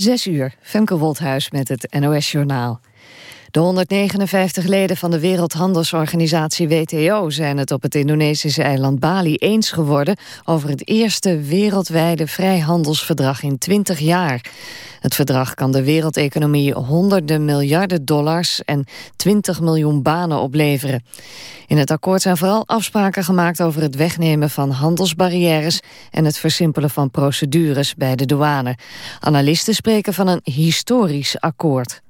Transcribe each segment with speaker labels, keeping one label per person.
Speaker 1: Zes uur, Femke Wolthuis met het NOS-journaal. De 159 leden van de Wereldhandelsorganisatie WTO zijn het op het Indonesische eiland Bali eens geworden over het eerste wereldwijde vrijhandelsverdrag in 20 jaar. Het verdrag kan de wereldeconomie honderden miljarden dollars en 20 miljoen banen opleveren. In het akkoord zijn vooral afspraken gemaakt over het wegnemen van handelsbarrières en het versimpelen van procedures bij de douane. Analisten spreken van een historisch akkoord.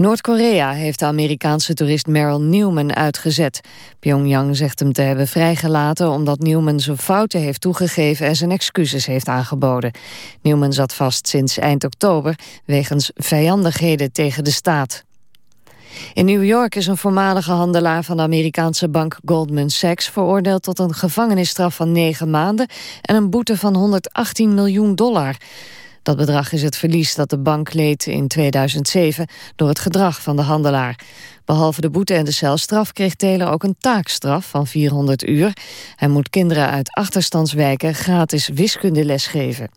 Speaker 1: Noord-Korea heeft de Amerikaanse toerist Merrill Newman uitgezet. Pyongyang zegt hem te hebben vrijgelaten omdat Newman zijn fouten heeft toegegeven en zijn excuses heeft aangeboden. Newman zat vast sinds eind oktober wegens vijandigheden tegen de staat. In New York is een voormalige handelaar van de Amerikaanse bank Goldman Sachs veroordeeld tot een gevangenisstraf van negen maanden en een boete van 118 miljoen dollar. Dat bedrag is het verlies dat de bank leed in 2007 door het gedrag van de handelaar. Behalve de boete en de celstraf kreeg Taylor ook een taakstraf van 400 uur. Hij moet kinderen uit achterstandswijken gratis wiskundeles geven.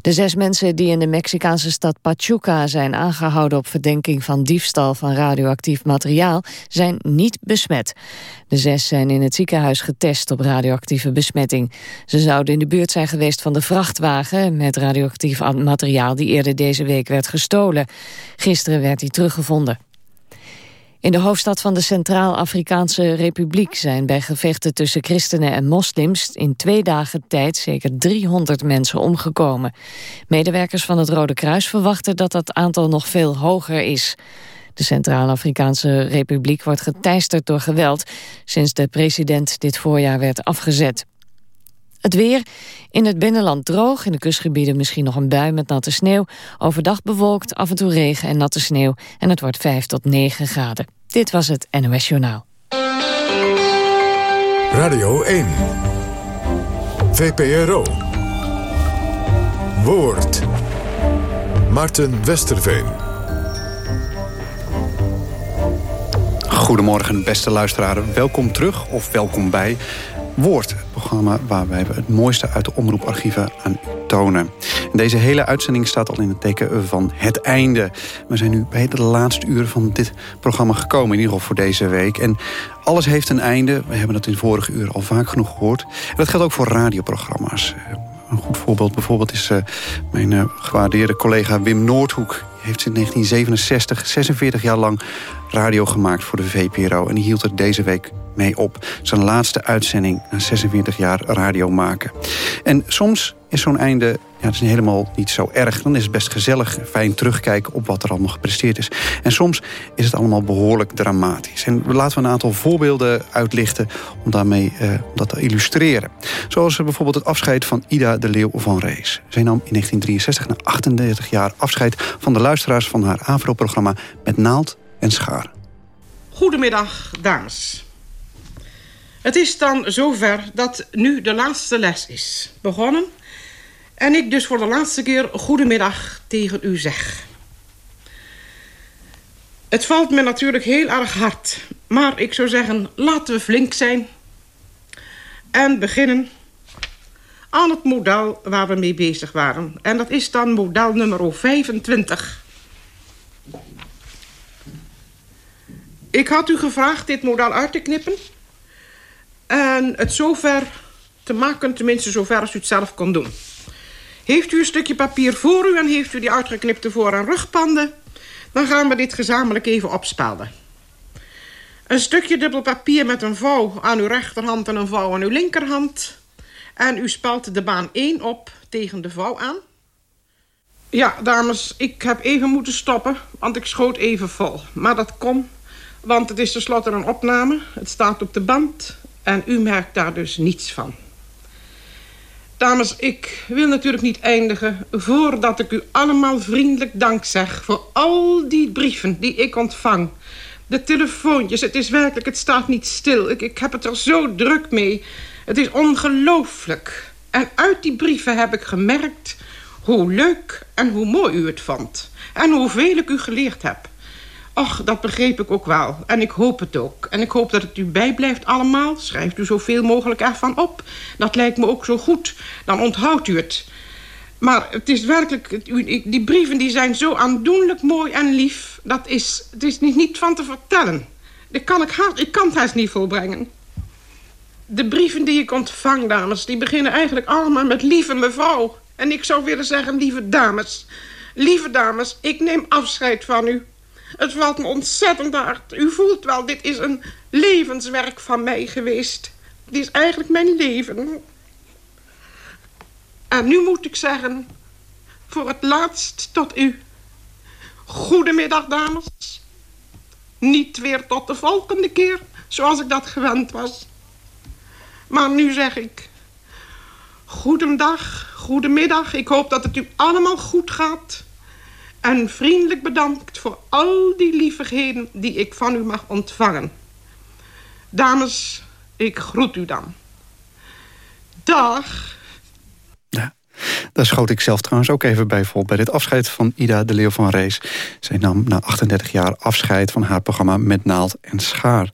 Speaker 1: De zes mensen die in de Mexicaanse stad Pachuca zijn aangehouden op verdenking van diefstal van radioactief materiaal zijn niet besmet. De zes zijn in het ziekenhuis getest op radioactieve besmetting. Ze zouden in de buurt zijn geweest van de vrachtwagen met radioactief materiaal die eerder deze week werd gestolen. Gisteren werd hij teruggevonden. In de hoofdstad van de Centraal-Afrikaanse Republiek zijn bij gevechten tussen christenen en moslims in twee dagen tijd zeker 300 mensen omgekomen. Medewerkers van het Rode Kruis verwachten dat dat aantal nog veel hoger is. De Centraal-Afrikaanse Republiek wordt geteisterd door geweld sinds de president dit voorjaar werd afgezet. Het weer. In het binnenland droog, in de kustgebieden misschien nog een bui met natte sneeuw. Overdag bewolkt, af en toe regen en natte sneeuw. En het wordt 5 tot 9 graden. Dit was het NOS Journaal.
Speaker 2: Radio 1. VPRO. Woord. Marten Westerveen.
Speaker 3: Goedemorgen, beste luisteraars. Welkom terug of welkom bij Woord. Het programma waar wij het mooiste uit de omroeparchieven aan tonen. deze hele uitzending staat al in het teken van het einde. We zijn nu bij de laatste uur van dit programma gekomen. In ieder geval voor deze week. En alles heeft een einde. We hebben dat in vorige uur al vaak genoeg gehoord. En dat geldt ook voor radioprogramma's. Een goed voorbeeld bijvoorbeeld is uh, mijn uh, gewaardeerde collega Wim Noordhoek. Die heeft sinds 1967, 46 jaar lang radio gemaakt voor de VPRO. En die hield er deze week mee op. Zijn laatste uitzending na 46 jaar radio maken. En soms is zo'n einde ja, het is helemaal niet zo erg. Dan is het best gezellig, fijn terugkijken op wat er allemaal gepresteerd is. En soms is het allemaal behoorlijk dramatisch. En laten we een aantal voorbeelden uitlichten om daarmee eh, dat te illustreren. Zoals bijvoorbeeld het afscheid van Ida de Leeuw van Rees. Zij nam in 1963 na 38 jaar afscheid van de luisteraars van haar AVRO-programma Met Naald en Schaar.
Speaker 4: Goedemiddag, dames. Het is dan zover dat nu de laatste les is begonnen... en ik dus voor de laatste keer goedemiddag tegen u zeg. Het valt me natuurlijk heel erg hard... maar ik zou zeggen, laten we flink zijn... en beginnen aan het model waar we mee bezig waren. En dat is dan model nummer 25... Ik had u gevraagd dit model uit te knippen. En het zover te maken, tenminste zover als u het zelf kon doen. Heeft u een stukje papier voor u en heeft u die uitgeknipte voor- en rugpanden... dan gaan we dit gezamenlijk even opspelden. Een stukje dubbel papier met een vouw aan uw rechterhand en een vouw aan uw linkerhand. En u spelt de baan 1 op tegen de vouw aan. Ja, dames, ik heb even moeten stoppen, want ik schoot even vol. Maar dat kon want het is tenslotte een opname. Het staat op de band. En u merkt daar dus niets van. Dames, ik wil natuurlijk niet eindigen... voordat ik u allemaal vriendelijk dank zeg... voor al die brieven die ik ontvang. De telefoontjes, het is werkelijk, het staat niet stil. Ik, ik heb het er zo druk mee. Het is ongelooflijk. En uit die brieven heb ik gemerkt... hoe leuk en hoe mooi u het vond. En hoeveel ik u geleerd heb. Och, dat begreep ik ook wel. En ik hoop het ook. En ik hoop dat het u bijblijft allemaal. Schrijft u zoveel mogelijk ervan op. Dat lijkt me ook zo goed. Dan onthoudt u het. Maar het is werkelijk... Die brieven die zijn zo aandoenlijk mooi en lief. Dat is, het is niet, van te vertellen. Dat kan ik, ik kan het haast niet volbrengen. De brieven die ik ontvang, dames... die beginnen eigenlijk allemaal met lieve mevrouw. En ik zou willen zeggen, lieve dames. Lieve dames, ik neem afscheid van u. Het valt me ontzettend hard. U voelt wel, dit is een levenswerk van mij geweest. Dit is eigenlijk mijn leven. En nu moet ik zeggen, voor het laatst tot u. Goedemiddag, dames. Niet weer tot de volgende keer, zoals ik dat gewend was. Maar nu zeg ik... Goedemiddag, goedemiddag. Ik hoop dat het u allemaal goed gaat. En vriendelijk bedankt voor al die lievigheden die ik van u mag ontvangen. Dames, ik groet u dan. Dag.
Speaker 5: Daar schoot ik zelf trouwens ook even bij vol... bij dit afscheid van Ida de Leeuw van Rees. Zij nam na 38 jaar afscheid van haar programma Met Naald en Schaar.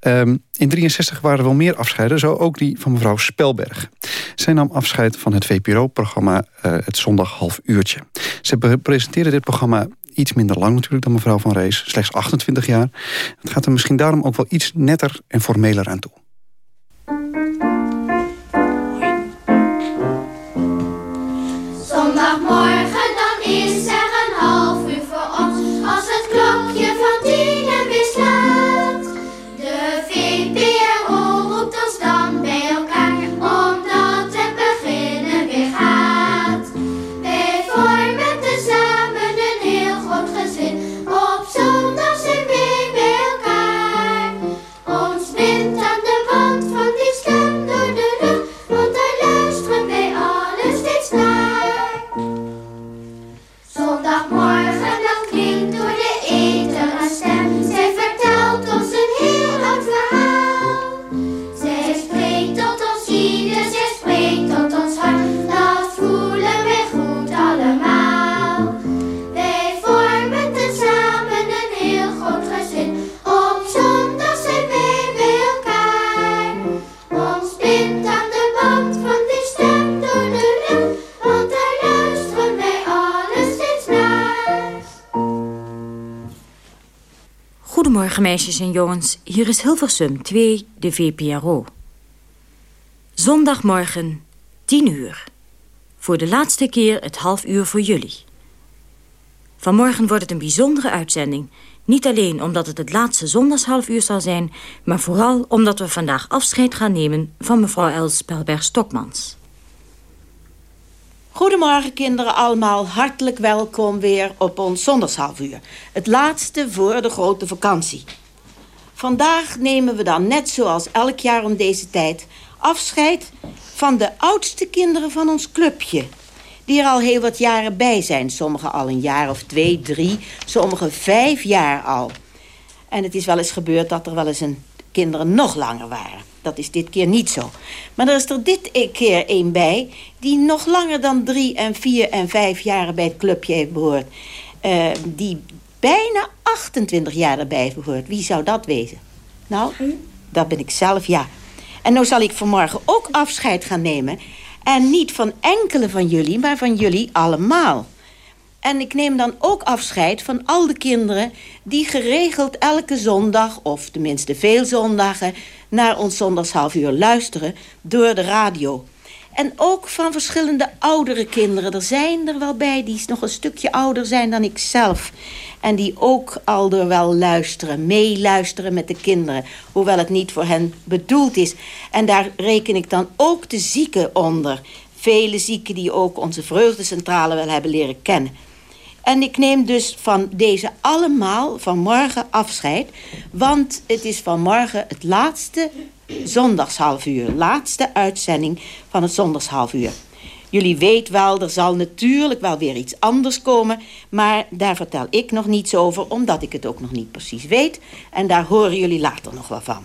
Speaker 5: Um, in 63 waren er wel meer afscheiden, zo ook die van mevrouw Spelberg. Zij nam afscheid van het VPRO-programma uh, Het Zondag Half Uurtje. Ze presenteerde dit programma iets minder lang natuurlijk dan mevrouw van Rees. Slechts 28 jaar. Het gaat er misschien daarom ook wel iets netter en formeler aan toe.
Speaker 6: Meisjes en jongens, hier is Hilversum 2, de VPRO. Zondagmorgen, 10 uur. Voor de laatste keer het half uur voor jullie. Vanmorgen wordt het een bijzondere uitzending. Niet alleen omdat het het laatste zondagshalfuur zal zijn... maar vooral omdat we vandaag afscheid gaan nemen van mevrouw Els Spelberg-Stokmans.
Speaker 7: Goedemorgen kinderen allemaal, hartelijk welkom weer op ons zondagshalfuur. Het laatste voor de grote vakantie. Vandaag nemen we dan net zoals elk jaar om deze tijd... afscheid van de oudste kinderen van ons clubje. Die er al heel wat jaren bij zijn. Sommigen al een jaar of twee, drie. Sommigen vijf jaar al. En het is wel eens gebeurd dat er wel eens een kinderen nog langer waren. Dat is dit keer niet zo. Maar er is er dit keer een bij... die nog langer dan drie en vier en vijf jaren bij het clubje heeft behoord. Uh, die bijna 28 jaar erbij heeft behoord. Wie zou dat wezen? Nou, dat ben ik zelf, ja. En nou zal ik vanmorgen ook afscheid gaan nemen. En niet van enkele van jullie, maar van jullie allemaal. En ik neem dan ook afscheid van al de kinderen... die geregeld elke zondag, of tenminste veel zondagen... naar ons zondagshalfuur luisteren door de radio. En ook van verschillende oudere kinderen. Er zijn er wel bij die nog een stukje ouder zijn dan ik zelf. En die ook al er wel luisteren, meeluisteren met de kinderen. Hoewel het niet voor hen bedoeld is. En daar reken ik dan ook de zieken onder. Vele zieken die ook onze vreugdecentrale wel hebben leren kennen. En ik neem dus van deze allemaal vanmorgen afscheid. Want het is vanmorgen het laatste zondagshalfuur. Laatste uitzending van het zondagshalfuur. Jullie weten wel, er zal natuurlijk wel weer iets anders komen. Maar daar vertel ik nog niets over, omdat ik het ook nog niet precies weet. En daar horen jullie later nog wel van.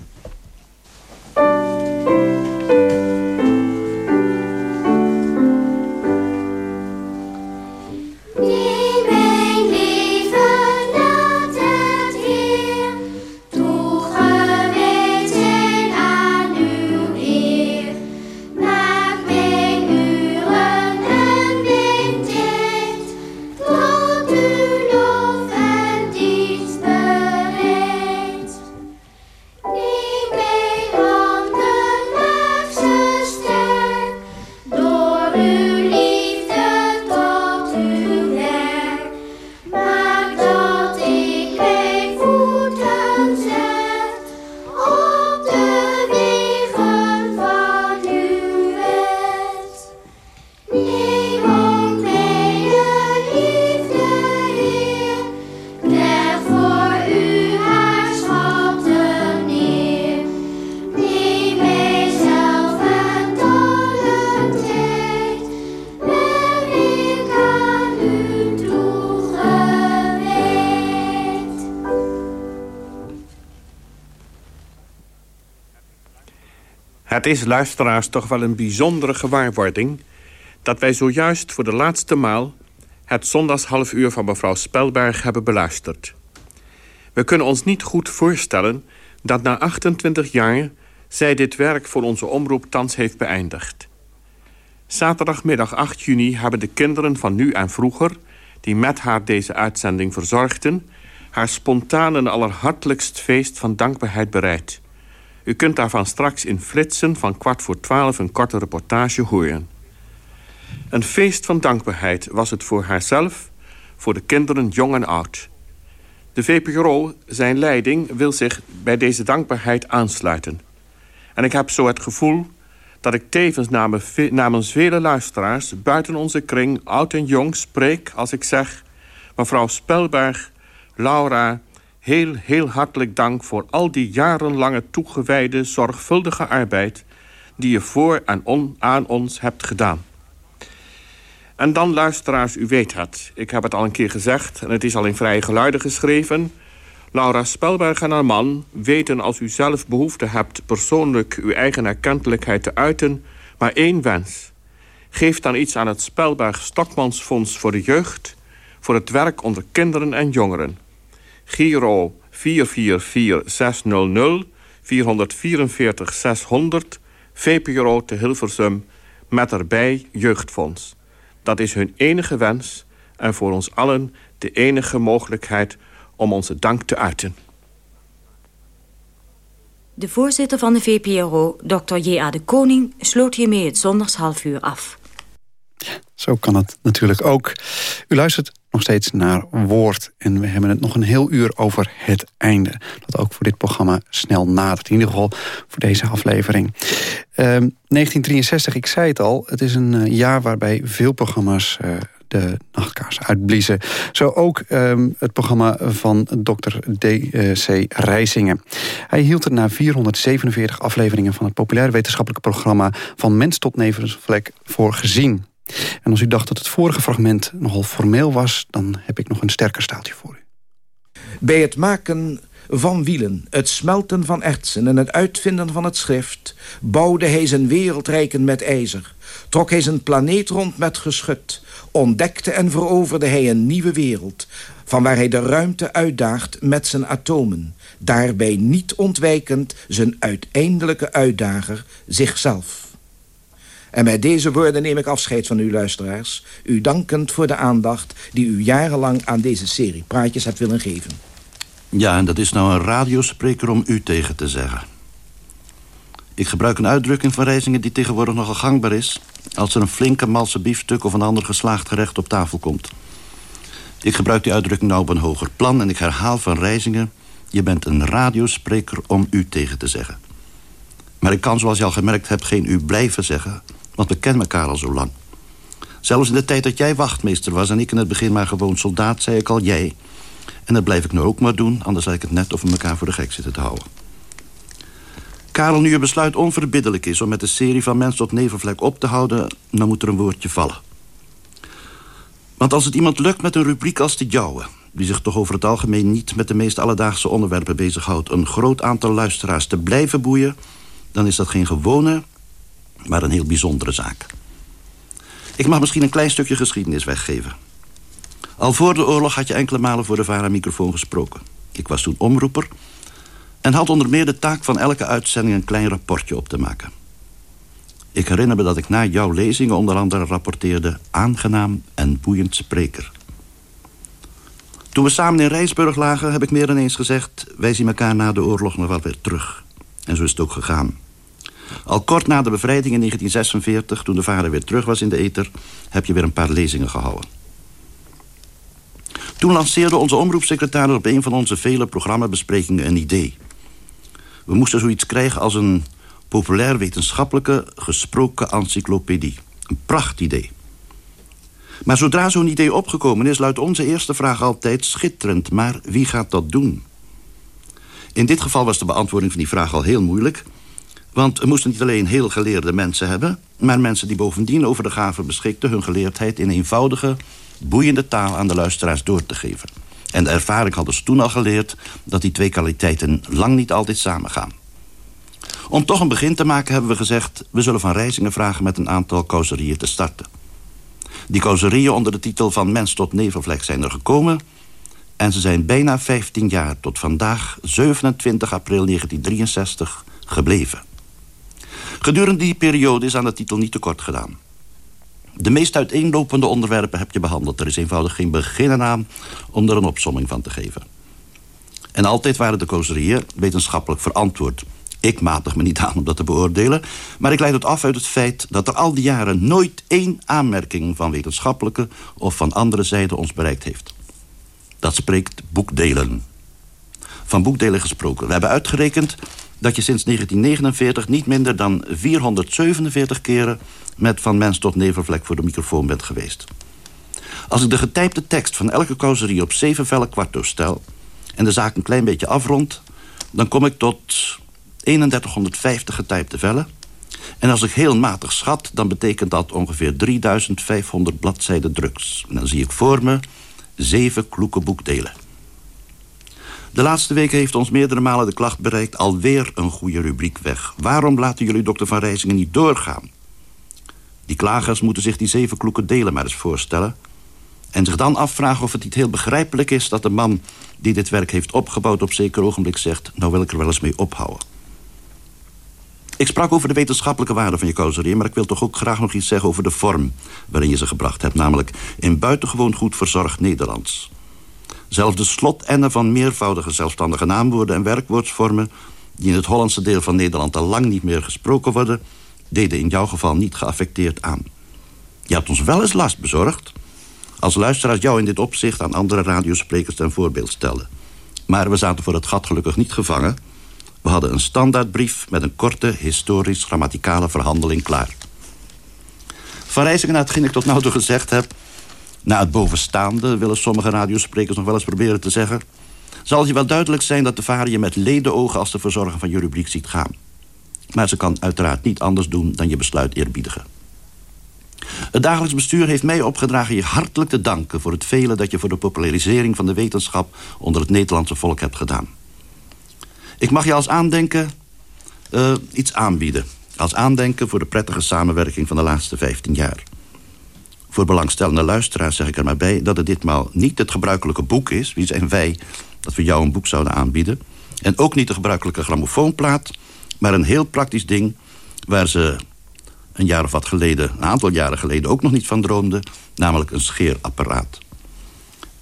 Speaker 8: Het is, luisteraars, toch wel een bijzondere gewaarwording... dat wij zojuist voor de laatste maal... het zondagshalfuur van mevrouw Spelberg hebben beluisterd. We kunnen ons niet goed voorstellen dat na 28 jaar... zij dit werk voor onze omroep thans heeft beëindigd. Zaterdagmiddag 8 juni hebben de kinderen van nu en vroeger... die met haar deze uitzending verzorgden... haar spontaan en allerhartelijkst feest van dankbaarheid bereid... U kunt daarvan straks in Flitsen van kwart voor twaalf een korte reportage horen. Een feest van dankbaarheid was het voor haarzelf, voor de kinderen jong en oud. De VPRO, zijn leiding, wil zich bij deze dankbaarheid aansluiten. En ik heb zo het gevoel dat ik tevens namens vele luisteraars... buiten onze kring, oud en jong, spreek als ik zeg... mevrouw Spelberg, Laura, heel, heel hartelijk dank voor al die jarenlange toegewijde, zorgvuldige arbeid... die je voor en on, aan ons hebt gedaan. En dan, luisteraars, u weet het. Ik heb het al een keer gezegd en het is al in vrije geluiden geschreven. Laura Spelberg en haar man weten als u zelf behoefte hebt... persoonlijk uw eigen erkentelijkheid te uiten, maar één wens. Geef dan iets aan het Spelberg Stokmansfonds voor de jeugd... voor het werk onder kinderen en jongeren. Giro 444600, 444 600, VPRO te Hilversum, met erbij Jeugdfonds. Dat is hun enige wens en voor ons allen de enige mogelijkheid om onze dank te uiten.
Speaker 6: De voorzitter van de VPRO, Dr. J.A. de Koning, sloot hiermee het zondagshalfuur af.
Speaker 3: Zo kan het natuurlijk ook. U luistert nog steeds naar Woord. En we hebben het nog een heel uur over het einde. Dat ook voor dit programma snel nadert. In ieder geval voor deze aflevering. 1963, ehm, ik zei het al. Het is een eh, jaar waarbij veel programma's... Uh, de nachtkaars uitbliezen. Zo ook ehm, het programma van Dr. D.C. Rijsingen. Hij hield er na 447 afleveringen van het populaire wetenschappelijke programma... van Mens tot Nevenvlek voor gezien. En als u dacht dat het vorige fragment nogal formeel was... dan heb ik nog een sterker staaltje voor u.
Speaker 9: Bij het maken van wielen, het smelten van ertsen en het uitvinden van het schrift... bouwde hij zijn wereldrijken met ijzer, trok hij zijn planeet rond met geschut... ontdekte en veroverde hij een nieuwe wereld... van waar hij de ruimte uitdaagt met zijn atomen... daarbij niet ontwijkend zijn uiteindelijke uitdager, zichzelf. En met deze woorden neem ik afscheid van u luisteraars. U dankend voor de aandacht die u jarenlang aan deze serie praatjes hebt willen geven.
Speaker 10: Ja, en dat is nou een radiospreker om u tegen te zeggen. Ik gebruik een uitdrukking van Reizingen die tegenwoordig nogal gangbaar is... als er een flinke malse biefstuk of een ander geslaagd gerecht op tafel komt. Ik gebruik die uitdrukking nou op een hoger plan... en ik herhaal van Reizingen... je bent een radiospreker om u tegen te zeggen. Maar ik kan, zoals je al gemerkt hebt, geen u blijven zeggen... Want we kennen elkaar al zo lang. Zelfs in de tijd dat jij wachtmeester was... en ik in het begin maar gewoon soldaat, zei ik al jij. En dat blijf ik nu ook maar doen... anders lijkt het net of we elkaar voor de gek zitten te houden. Karel, nu je besluit onverbiddelijk is... om met de serie van Mens tot Nevenvlek op te houden... dan moet er een woordje vallen. Want als het iemand lukt met een rubriek als de jouwe... die zich toch over het algemeen niet met de meest alledaagse onderwerpen bezighoudt... een groot aantal luisteraars te blijven boeien... dan is dat geen gewone, maar een heel bijzondere zaak. Ik mag misschien een klein stukje geschiedenis weggeven. Al voor de oorlog had je enkele malen voor de VARA-microfoon gesproken. Ik was toen omroeper en had onder meer de taak van elke uitzending een klein rapportje op te maken. Ik herinner me dat ik na jouw lezingen onder andere rapporteerde... aangenaam en boeiend spreker. Toen we samen in Rijsburg lagen, heb ik meer dan eens gezegd... wij zien elkaar na de oorlog nog wel weer terug. En zo is het ook gegaan. Al kort na de bevrijding in 1946, toen de vader weer terug was in de ether... heb je weer een paar lezingen gehouden. Toen lanceerde onze omroepsecretaris op een van onze vele programmabesprekingen een idee. We moesten zoiets krijgen als een populair wetenschappelijke gesproken encyclopedie. Een prachtidee. Maar zodra zo'n idee opgekomen is, luidt onze eerste vraag altijd schitterend. Maar wie gaat dat doen? In dit geval was de beantwoording van die vraag al heel moeilijk... Want we moesten niet alleen heel geleerde mensen hebben... maar mensen die bovendien over de gave beschikten... hun geleerdheid in eenvoudige, boeiende taal aan de luisteraars door te geven. En de ervaring hadden ze toen al geleerd... dat die twee kwaliteiten lang niet altijd samengaan. Om toch een begin te maken hebben we gezegd... we zullen van Rijzingen vragen met een aantal causerieën te starten. Die causerieën onder de titel van Mens tot Nevelvlek zijn er gekomen... en ze zijn bijna 15 jaar tot vandaag, 27 april 1963, gebleven. Gedurende die periode is aan de titel niet tekort gedaan. De meest uiteenlopende onderwerpen heb je behandeld. Er is eenvoudig geen begin aan om er een opsomming van te geven. En altijd waren de causerieën wetenschappelijk verantwoord. Ik matig me niet aan om dat te beoordelen... maar ik leid het af uit het feit dat er al die jaren... nooit één aanmerking van wetenschappelijke of van andere zijde ons bereikt heeft. Dat spreekt boekdelen. Van boekdelen gesproken. We hebben uitgerekend dat je sinds 1949 niet minder dan 447 keren... met Van Mens tot Nevelvlek voor de microfoon bent geweest. Als ik de getypte tekst van elke causerie op zeven vellen kwarto stel... en de zaak een klein beetje afrond... dan kom ik tot 3150 getypte vellen. En als ik heel matig schat, dan betekent dat ongeveer 3500 bladzijden drugs. En dan zie ik voor me zeven kloeke boekdelen. De laatste weken heeft ons meerdere malen de klacht bereikt... alweer een goede rubriek weg. Waarom laten jullie dokter Van Rijzingen niet doorgaan? Die klagers moeten zich die zeven kloeke delen maar eens voorstellen... en zich dan afvragen of het niet heel begrijpelijk is... dat de man die dit werk heeft opgebouwd op zeker ogenblik zegt... nou wil ik er wel eens mee ophouden. Ik sprak over de wetenschappelijke waarde van je causerie... maar ik wil toch ook graag nog iets zeggen over de vorm... waarin je ze gebracht hebt, namelijk in buitengewoon goed verzorgd Nederlands. Zelfs de slotennen van meervoudige zelfstandige naamwoorden en werkwoordsvormen... die in het Hollandse deel van Nederland al lang niet meer gesproken worden... deden in jouw geval niet geaffecteerd aan. Je hebt ons wel eens last bezorgd... als luisteraars jou in dit opzicht aan andere radiosprekers ten voorbeeld stelden. Maar we zaten voor het gat gelukkig niet gevangen... We hadden een standaardbrief met een korte historisch-grammaticale verhandeling klaar. Van Rijzingen naar hetgeen ik tot nu toe gezegd heb... na het bovenstaande willen sommige radiosprekers nog wel eens proberen te zeggen... zal je wel duidelijk zijn dat de vader je met ledenogen... als de verzorger van je rubriek ziet gaan. Maar ze kan uiteraard niet anders doen dan je besluit eerbiedigen. Het dagelijks bestuur heeft mij opgedragen je hartelijk te danken... voor het vele dat je voor de popularisering van de wetenschap... onder het Nederlandse volk hebt gedaan. Ik mag je als aandenken uh, iets aanbieden. Als aandenken voor de prettige samenwerking van de laatste 15 jaar. Voor belangstellende luisteraars zeg ik er maar bij... dat het ditmaal niet het gebruikelijke boek is. Wie zijn wij dat we jou een boek zouden aanbieden? En ook niet de gebruikelijke grammofoonplaat... maar een heel praktisch ding... waar ze een jaar of wat geleden, een aantal jaren geleden... ook nog niet van droomden, namelijk een scheerapparaat.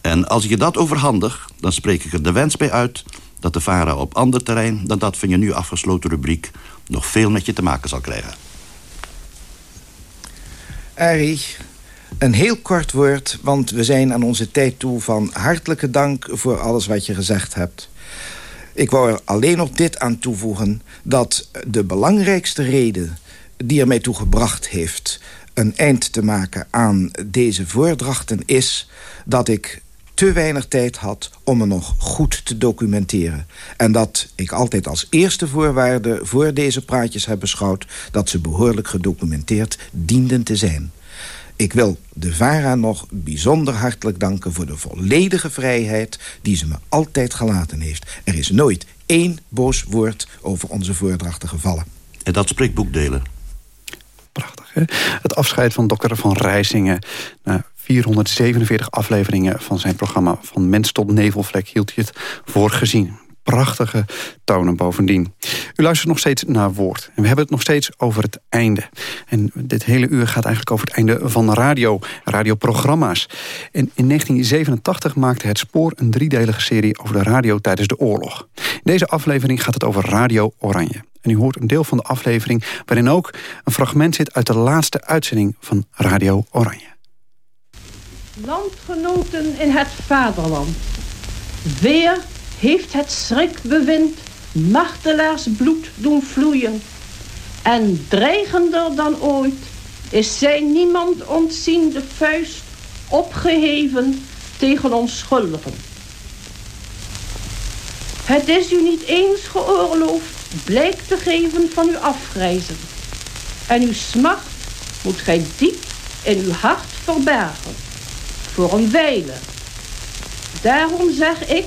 Speaker 10: En als je dat overhandig, dan spreek ik er de wens bij uit dat de VARA op ander terrein dan dat van je nu afgesloten rubriek... nog veel met je te maken zal krijgen.
Speaker 9: Arie, een heel kort woord, want we zijn aan onze tijd toe... van hartelijke dank voor alles wat je gezegd hebt. Ik wou er alleen nog dit aan toevoegen... dat de belangrijkste reden die er mij toe gebracht heeft... een eind te maken aan deze voordrachten is... dat ik te weinig tijd had om me nog goed te documenteren. En dat ik altijd als eerste voorwaarde voor deze praatjes heb beschouwd... dat ze behoorlijk gedocumenteerd dienden te zijn. Ik wil de VARA nog bijzonder hartelijk danken voor de volledige vrijheid... die ze me altijd gelaten heeft. Er is nooit één boos woord over onze voordrachten gevallen.
Speaker 10: En dat spreekt boekdelen.
Speaker 3: Prachtig, hè? Het afscheid van dokter Van Rijzingen. Nou, 447 afleveringen van zijn programma Van Mens tot Nevelvlek hield hij het voor gezien. Prachtige tonen bovendien. U luistert nog steeds naar Woord. En we hebben het nog steeds over het einde. En dit hele uur gaat eigenlijk over het einde van radio, radioprogramma's. En in 1987 maakte het Spoor een driedelige serie over de radio tijdens de oorlog. In deze aflevering gaat het over Radio Oranje. En u hoort een deel van de aflevering waarin ook een fragment zit uit de laatste uitzending van Radio Oranje.
Speaker 11: Landgenoten in het vaderland. Weer heeft het schrikbewind machtelaars bloed doen vloeien. En dreigender dan ooit is zij niemand ontziende vuist opgeheven tegen onschuldigen. Het is u niet eens geoorloofd blijk te geven van uw afgrijzen. En uw smacht moet gij diep in uw hart verbergen voor een wijle. Daarom zeg ik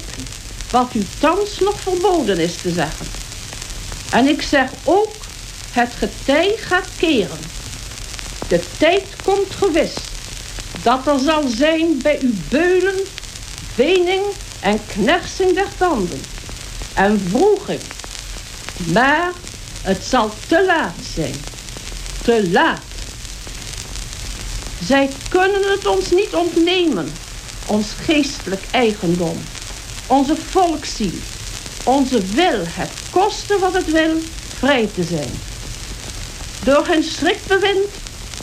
Speaker 11: wat u thans nog verboden is te zeggen. En ik zeg ook, het getij gaat keren. De tijd komt gewis dat er zal zijn bij uw beulen, wening en knersing der tanden. En vroeg ik, maar het zal te laat zijn. Te laat. Zij kunnen het ons niet ontnemen, ons geestelijk eigendom, onze volksziel, onze wil, het koste wat het wil, vrij te zijn. Door hun schrikbewind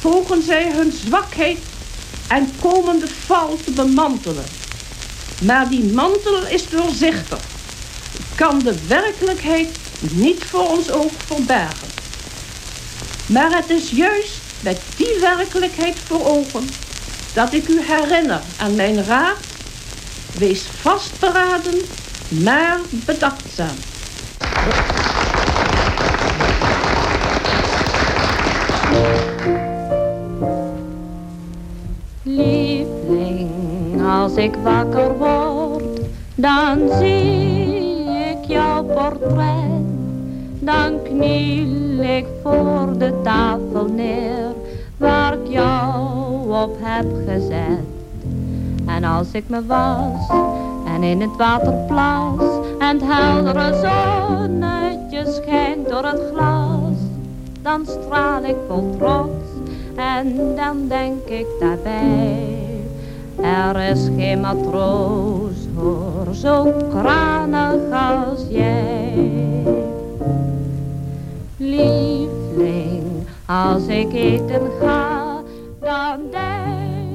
Speaker 11: pogen zij hun zwakheid en komen de val te bemantelen. Maar die mantel is doorzichtig, kan de werkelijkheid niet voor ons oog verbergen. Maar het is juist met die werkelijkheid voor ogen dat ik u herinner aan mijn raad. Wees vastberaden, maar bedachtzaam.
Speaker 12: Liefling, als ik wakker word, dan zie ik jouw portret. Dan kniel ik voor de tafel neer, waar ik jou op heb gezet. En als ik me was en in het water plaas, en het heldere zonnetje schijnt door het glas, dan straal ik vol trots en dan denk ik daarbij, er is geen matroos voor zo kranig als jij. Liefling, als ik eten ga,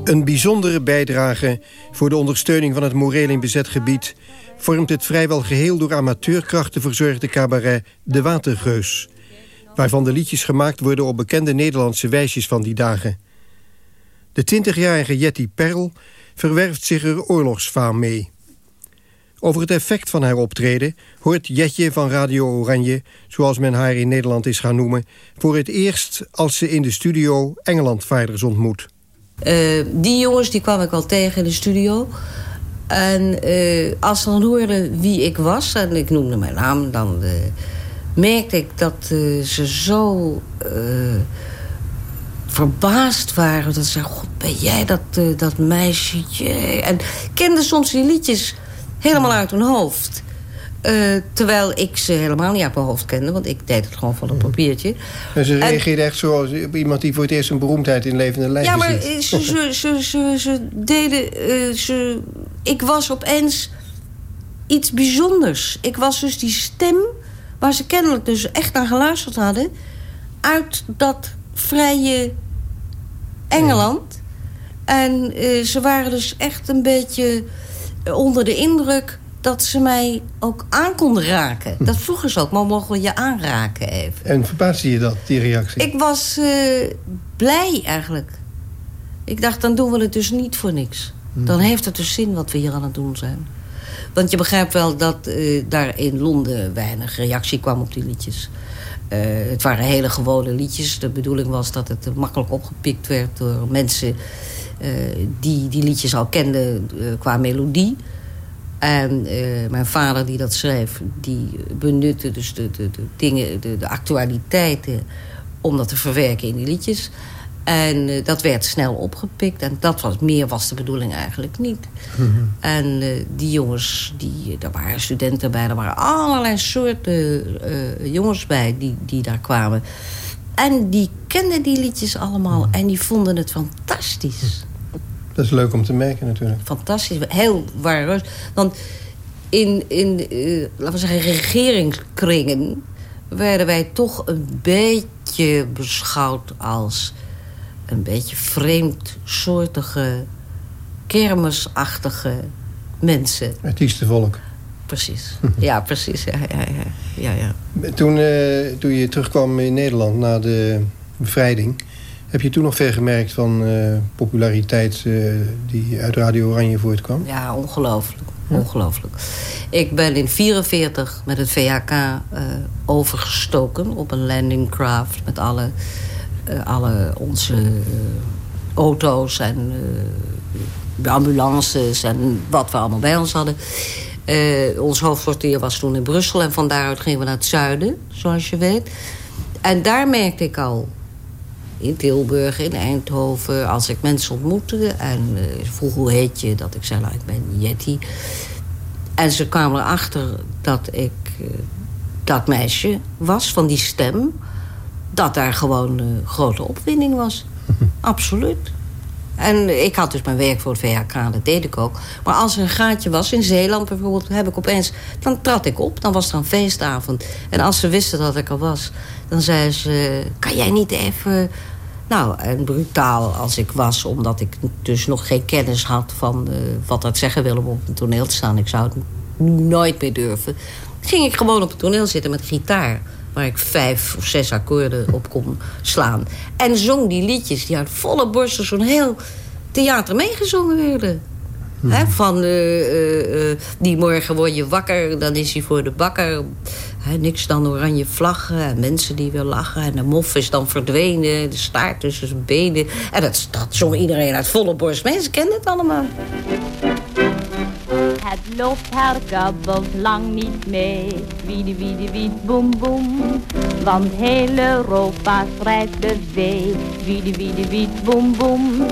Speaker 13: Een bijzondere bijdrage voor de ondersteuning van het moreel in bezet gebied... vormt het vrijwel geheel door amateurkrachten verzorgde cabaret De Watergeus waarvan de liedjes gemaakt worden op bekende Nederlandse wijsjes van die dagen. De 20-jarige Jetty Perl verwerft zich er oorlogsfaam mee. Over het effect van haar optreden hoort Jetje van Radio Oranje... zoals men haar in Nederland is gaan noemen... voor het eerst als ze in de studio Engelandvaarders ontmoet.
Speaker 14: Uh, die jongens die kwam ik al tegen in de studio... En uh, als ze dan hoorden wie ik was, en ik noemde mijn naam... dan uh, merkte ik dat ze zo verbaasd waren. Dat ze zeiden, god, ben jij dat, dat meisje? En kenden soms die liedjes helemaal uit hun hoofd. Terwijl ik ze helemaal niet uit mijn hoofd kende. Want ik deed het gewoon van een papiertje.
Speaker 13: En ze reageerde echt zoals iemand die voor het eerst een beroemdheid in levende lijf
Speaker 14: Ja, maar ze, ze, ze, ze, ze deden... ze, ik was opeens iets bijzonders. Ik was dus die stem waar ze kennelijk dus echt naar geluisterd hadden... uit dat vrije Engeland. En uh, ze waren dus echt een beetje onder de indruk... dat ze mij ook aan konden raken. Dat vroegen ze ook, maar mogen we je aanraken even?
Speaker 13: En verbaasde je dat, die reactie?
Speaker 14: Ik was uh, blij eigenlijk. Ik dacht, dan doen we het dus niet voor niks. Dan heeft het dus zin wat we hier aan het doen zijn. Want je begrijpt wel dat uh, daar in Londen weinig reactie kwam op die liedjes. Uh, het waren hele gewone liedjes. De bedoeling was dat het makkelijk opgepikt werd door mensen... Uh, die die liedjes al kenden qua melodie. En mijn vader die dat schreef, die benutte dus de, de, de dingen, de, de actualiteiten... om dat te verwerken in die liedjes... En uh, dat werd snel opgepikt. En dat was, meer was de bedoeling eigenlijk niet. Mm -hmm. En uh, die jongens, die, er waren studenten bij. Er waren allerlei soorten jongens bij die, die daar kwamen. En die kenden die liedjes allemaal. Mm. En die vonden het fantastisch.
Speaker 13: Dat is leuk om te merken natuurlijk.
Speaker 14: Fantastisch. Heel waar. Want in, in laten we zeggen, regeringskringen... werden wij toch een beetje beschouwd als een beetje vreemdsoortige, kermisachtige mensen.
Speaker 13: Artiestenvolk.
Speaker 14: Precies, ja, precies. Ja, ja, ja, ja, ja.
Speaker 13: Toen, uh, toen je terugkwam in Nederland na de bevrijding... heb je toen nog ver gemerkt van uh, populariteit uh, die uit Radio Oranje voortkwam?
Speaker 14: Ja, ongelooflijk. Ongelooflijk. Ik ben in 44 met het VHK overgestoken op een landing craft... met alle alle onze auto's en ambulances en wat we allemaal bij ons hadden. Ons hoofdkwartier was toen in Brussel en van daaruit gingen we naar het zuiden, zoals je weet. En daar merkte ik al, in Tilburg, in Eindhoven, als ik mensen ontmoette en uh, vroeg hoe heet je, dat ik zei, nou, ik ben Jetty. En ze kwamen erachter dat ik uh, dat meisje was van die stem, dat daar gewoon grote opwinding was. Absoluut. En ik had dus mijn werk voor het VHK, dat deed ik ook. Maar als er een gaatje was, in Zeeland bijvoorbeeld, heb ik opeens... dan trad ik op, dan was er een feestavond. En als ze wisten dat ik er was, dan zei ze... kan jij niet even... Nou, en brutaal als ik was, omdat ik dus nog geen kennis had... van uh, wat dat zeggen wil om op een toneel te staan. Ik zou het nooit meer durven. Ging ik gewoon op het toneel zitten met gitaar waar ik vijf of zes akkoorden op kon slaan. En zong die liedjes die uit volle borsten zo'n heel theater meegezongen werden. Hmm. van uh, uh, die morgen word je wakker, dan is hij voor de bakker. Niks dan oranje vlaggen en mensen die weer lachen. En de mof is dan verdwenen, de staart tussen zijn benen. En dat, dat zong iedereen uit volle borst. Mensen kennen het allemaal.
Speaker 12: Het loopt haar lang niet mee. Wiede, wiede, wied, boem, boem. Want heel Europa schrijft de vee. Wiede, wiede, wied, boem, boem.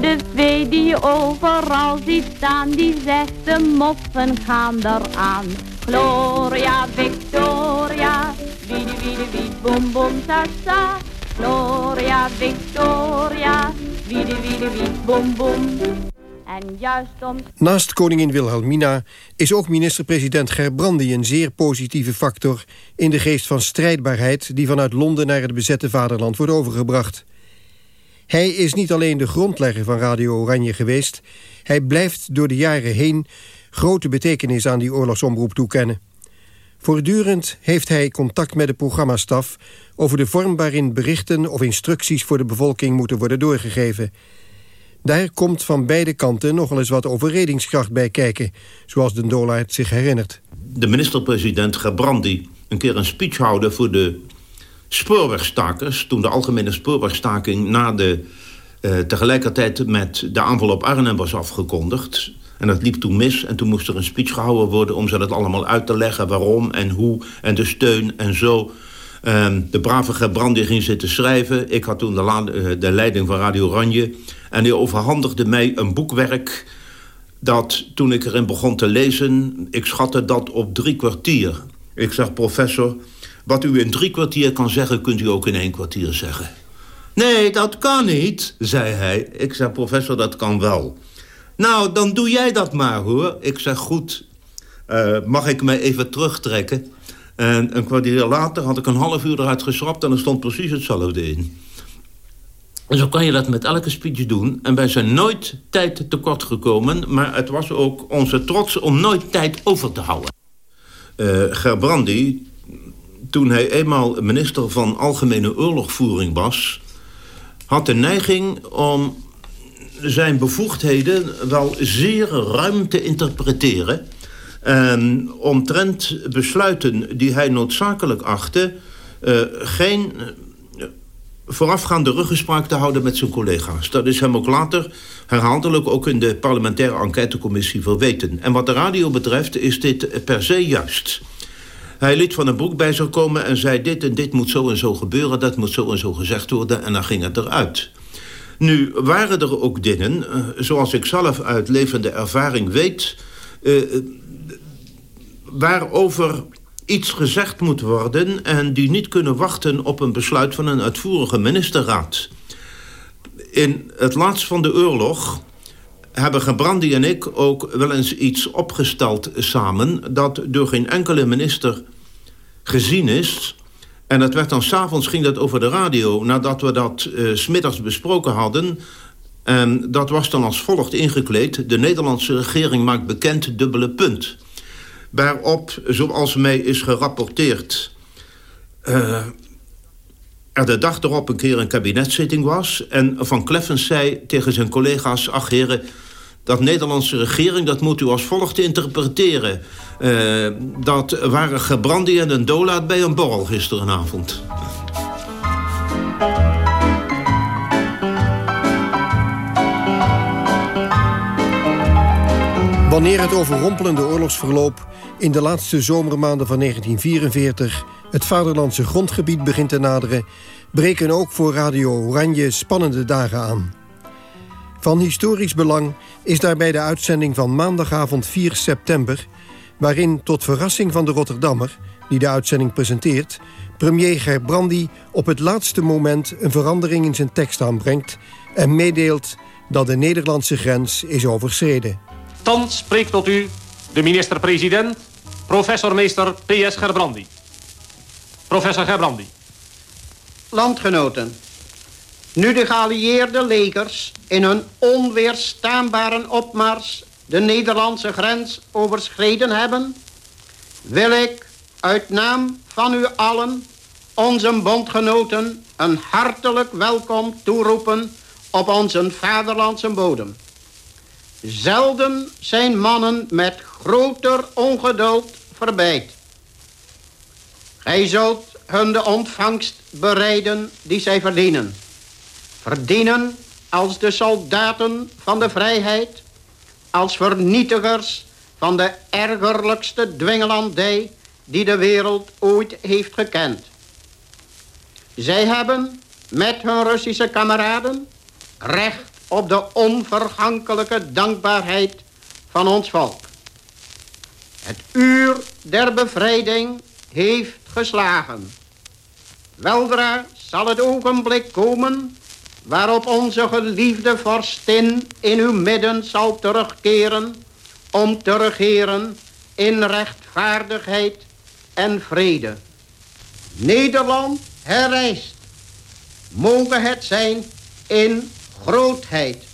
Speaker 12: De vee die je overal ziet staan, die zegt de moffen gaan eraan. Gloria, Victoria, wiede, wiede, wied, boem, boem, sa, sa. Gloria, Victoria, wiede, wiede, wied, boem, boem. En juist om...
Speaker 13: Naast koningin Wilhelmina is ook minister-president Gerbrandy een zeer positieve factor in de geest van strijdbaarheid die vanuit Londen naar het bezette vaderland wordt overgebracht. Hij is niet alleen de grondlegger van Radio Oranje geweest, hij blijft door de jaren heen grote betekenis aan die oorlogsomroep toekennen. Voortdurend heeft hij contact met de programmastaf over de vorm waarin berichten of instructies voor de bevolking moeten worden doorgegeven. Daar komt van beide kanten nogal eens wat overredingskracht bij kijken, zoals de Dolaert zich herinnert.
Speaker 15: De minister-president Gebrandi een keer een speech houden voor de spoorwegstakers... toen de algemene spoorwegstaking na de, uh, tegelijkertijd met de aanval op Arnhem was afgekondigd. En dat liep toen mis en toen moest er een speech gehouden worden... om ze dat allemaal uit te leggen waarom en hoe en de steun en zo... Um, de brave Gebrandi ging zitten schrijven. Ik had toen de, uh, de leiding van Radio Oranje. En hij overhandigde mij een boekwerk dat toen ik erin begon te lezen... ik schatte dat op drie kwartier. Ik zeg, professor, wat u in drie kwartier kan zeggen... kunt u ook in één kwartier zeggen. Nee, dat kan niet, zei hij. Ik zeg, professor, dat kan wel. Nou, dan doe jij dat maar, hoor. Ik zeg, goed, uh, mag ik mij even terugtrekken? En een kwartier later had ik een half uur eruit geschrapt... en er stond precies hetzelfde in. En zo kan je dat met elke speech doen. En wij zijn nooit tijd tekort gekomen... maar het was ook onze trots om nooit tijd over te houden. Uh, toen hij eenmaal minister van Algemene Oorlogvoering was... had de neiging om zijn bevoegdheden wel zeer ruim te interpreteren... en omtrent besluiten die hij noodzakelijk achtte... Uh, geen voorafgaande ruggespraak te houden met zijn collega's. Dat is hem ook later herhaaldelijk ook in de parlementaire enquêtecommissie verweten. En wat de radio betreft is dit per se juist. Hij liet van een boek bij zich komen en zei... dit en dit moet zo en zo gebeuren, dat moet zo en zo gezegd worden... en dan ging het eruit. Nu waren er ook dingen, eh, zoals ik zelf uit levende ervaring weet... Uh, waarover iets gezegd moet worden... en die niet kunnen wachten op een besluit van een uitvoerige ministerraad. In het laatst van de oorlog hebben Gebrandi en ik ook wel eens iets opgesteld samen... dat door geen enkele minister gezien is... En dat werd dan s'avonds, ging dat over de radio... nadat we dat uh, smiddags besproken hadden... En dat was dan als volgt ingekleed. De Nederlandse regering maakt bekend dubbele punt waarop, zoals mij is gerapporteerd... Uh, er de dag erop een keer een kabinetszitting was... en Van Kleffens zei tegen zijn collega's... ach heren, dat Nederlandse regering, dat moet u als volgt interpreteren. Uh, dat waren Gebrandi en een Dolaat bij een borrel gisterenavond.
Speaker 13: Wanneer het overrompelende oorlogsverloop in de laatste zomermaanden van 1944 het vaderlandse grondgebied begint te naderen, breken ook voor Radio Oranje spannende dagen aan. Van historisch belang is daarbij de uitzending van maandagavond 4 september, waarin tot verrassing van de Rotterdammer, die de uitzending presenteert, premier Gerbrandy op het laatste moment een verandering in zijn tekst aanbrengt en meedeelt dat de Nederlandse grens is overschreden.
Speaker 16: Thans spreekt tot u de minister-president, professor meester P.S. Gerbrandy. Professor Gerbrandy.
Speaker 17: Landgenoten, nu de geallieerde legers in hun onweerstaanbare opmars de Nederlandse grens overschreden hebben, wil ik uit naam van u allen, onze bondgenoten, een hartelijk welkom toeroepen op onze vaderlandse bodem. Zelden zijn mannen met groter ongeduld verbeid. Gij zult hun de ontvangst bereiden die zij verdienen. Verdienen als de soldaten van de vrijheid, als vernietigers van de ergerlijkste dwingelandij die de wereld ooit heeft gekend. Zij hebben met hun Russische kameraden recht op de onvergankelijke dankbaarheid van ons volk. Het uur der bevrijding heeft geslagen. Weldra zal het ogenblik komen waarop onze geliefde vorstin in uw midden zal terugkeren om te regeren in rechtvaardigheid en vrede. Nederland herrijst. Mogen het zijn in grootheid.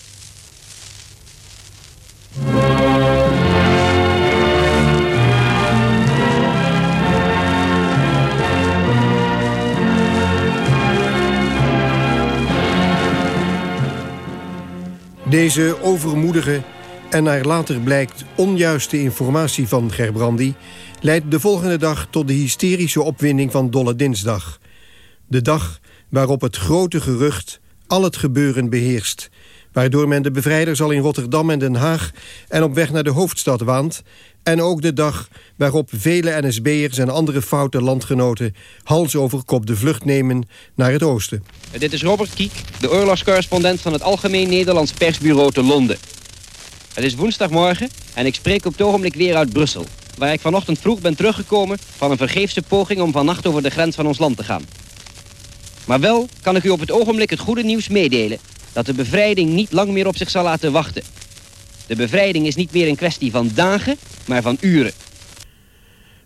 Speaker 13: Deze overmoedige en naar later blijkt onjuiste informatie van Gerbrandy... leidt de volgende dag tot de hysterische opwinding van Dolle Dinsdag. De dag waarop het grote gerucht al het gebeuren beheerst... waardoor men de bevrijders al in Rotterdam en Den Haag... en op weg naar de hoofdstad waant... en ook de dag waarop vele NSB'ers en andere foute landgenoten... hals over kop de vlucht nemen naar het oosten.
Speaker 18: Dit is Robert Kiek, de oorlogscorrespondent van het Algemeen Nederlands Persbureau te Londen. Het is woensdagmorgen en ik spreek op het ogenblik weer uit Brussel... waar ik vanochtend vroeg ben teruggekomen van een vergeefse poging... om vannacht over de grens van ons land te gaan. Maar wel kan ik u op het ogenblik het goede nieuws meedelen... dat de bevrijding niet lang meer op zich zal laten wachten. De bevrijding is niet meer een kwestie van dagen, maar van uren.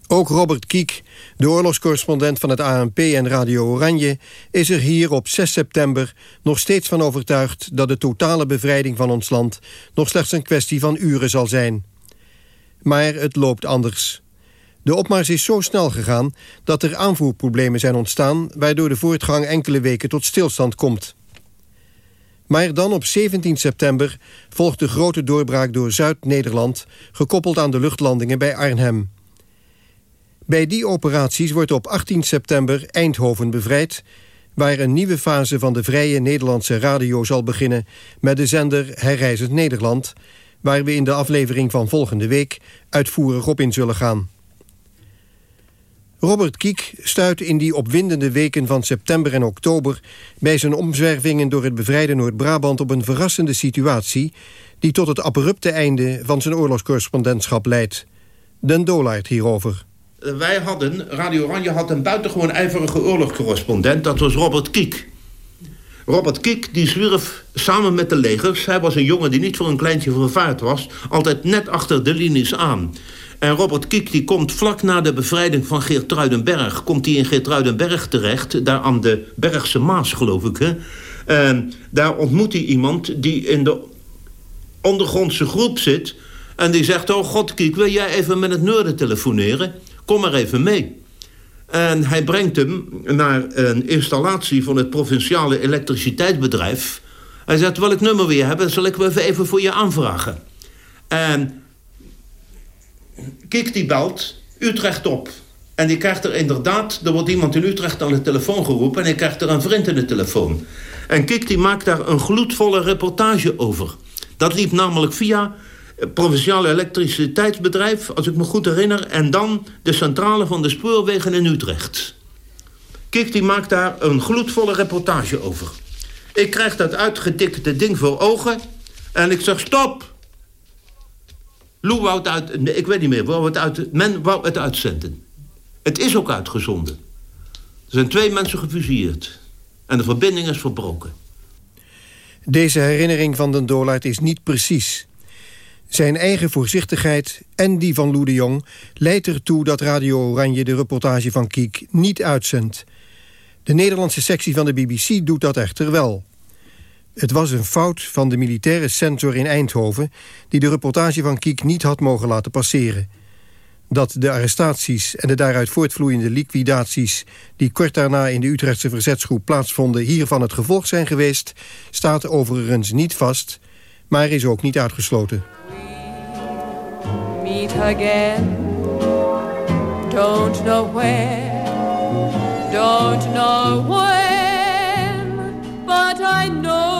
Speaker 13: Ook Robert Kiek, de oorlogscorrespondent van het ANP en Radio Oranje... is er hier op 6 september nog steeds van overtuigd... dat de totale bevrijding van ons land nog slechts een kwestie van uren zal zijn. Maar het loopt anders. De opmars is zo snel gegaan dat er aanvoerproblemen zijn ontstaan... waardoor de voortgang enkele weken tot stilstand komt. Maar dan op 17 september volgt de grote doorbraak door Zuid-Nederland... gekoppeld aan de luchtlandingen bij Arnhem. Bij die operaties wordt op 18 september Eindhoven bevrijd... waar een nieuwe fase van de vrije Nederlandse radio zal beginnen... met de zender Herreizend Nederland... waar we in de aflevering van volgende week uitvoerig op in zullen gaan. Robert Kiek stuit in die opwindende weken van september en oktober... bij zijn omzwervingen door het bevrijde Noord-Brabant op een verrassende situatie... die tot het abrupte einde van zijn oorlogscorrespondentschap leidt. Den Dolaert hierover.
Speaker 15: Wij hadden, Radio Oranje had een buitengewoon ijverige oorlogscorrespondent. Dat was Robert Kiek. Robert Kiek die zwierf samen met de legers. Hij was een jongen die niet voor een kleintje vervaard was. Altijd net achter de linies aan. En Robert Kiek die komt vlak na de bevrijding van Geertruidenberg... komt hij in Geertruidenberg terecht, daar aan de Bergse Maas, geloof ik. Hè? En daar ontmoet hij iemand die in de ondergrondse groep zit... en die zegt, oh god Kiek, wil jij even met het noorden telefoneren? Kom maar even mee. En hij brengt hem naar een installatie van het provinciale elektriciteitsbedrijf. Hij zegt, wil ik nummer weer hebben, zal ik even voor je aanvragen. En Kik die belt Utrecht op. En die krijgt er inderdaad, er wordt iemand in Utrecht aan de telefoon geroepen... en hij krijgt er een vriend in de telefoon. En Kik die maakt daar een gloedvolle reportage over. Dat liep namelijk via provinciale elektriciteitsbedrijf, als ik me goed herinner... en dan de centrale van de spoorwegen in Utrecht. Kik die maakt daar een gloedvolle reportage over. Ik krijg dat uitgetikte ding voor ogen en ik zeg stop. Lou wou het uit... Ik weet niet meer, uit, men wou het uitzenden. Het is ook uitgezonden. Er zijn twee mensen gefusilleerd. En de verbinding is verbroken.
Speaker 13: Deze herinnering van den Dolaert is niet precies. Zijn eigen voorzichtigheid en die van Lou de Jong... leidt ertoe dat Radio Oranje de reportage van Kiek niet uitzendt. De Nederlandse sectie van de BBC doet dat echter wel. Het was een fout van de militaire censor in Eindhoven... die de reportage van Kiek niet had mogen laten passeren. Dat de arrestaties en de daaruit voortvloeiende liquidaties... die kort daarna in de Utrechtse verzetsgroep plaatsvonden... hiervan het gevolg zijn geweest, staat overigens niet vast... maar is ook niet uitgesloten.
Speaker 19: meet again. Don't know where, don't know when, but I know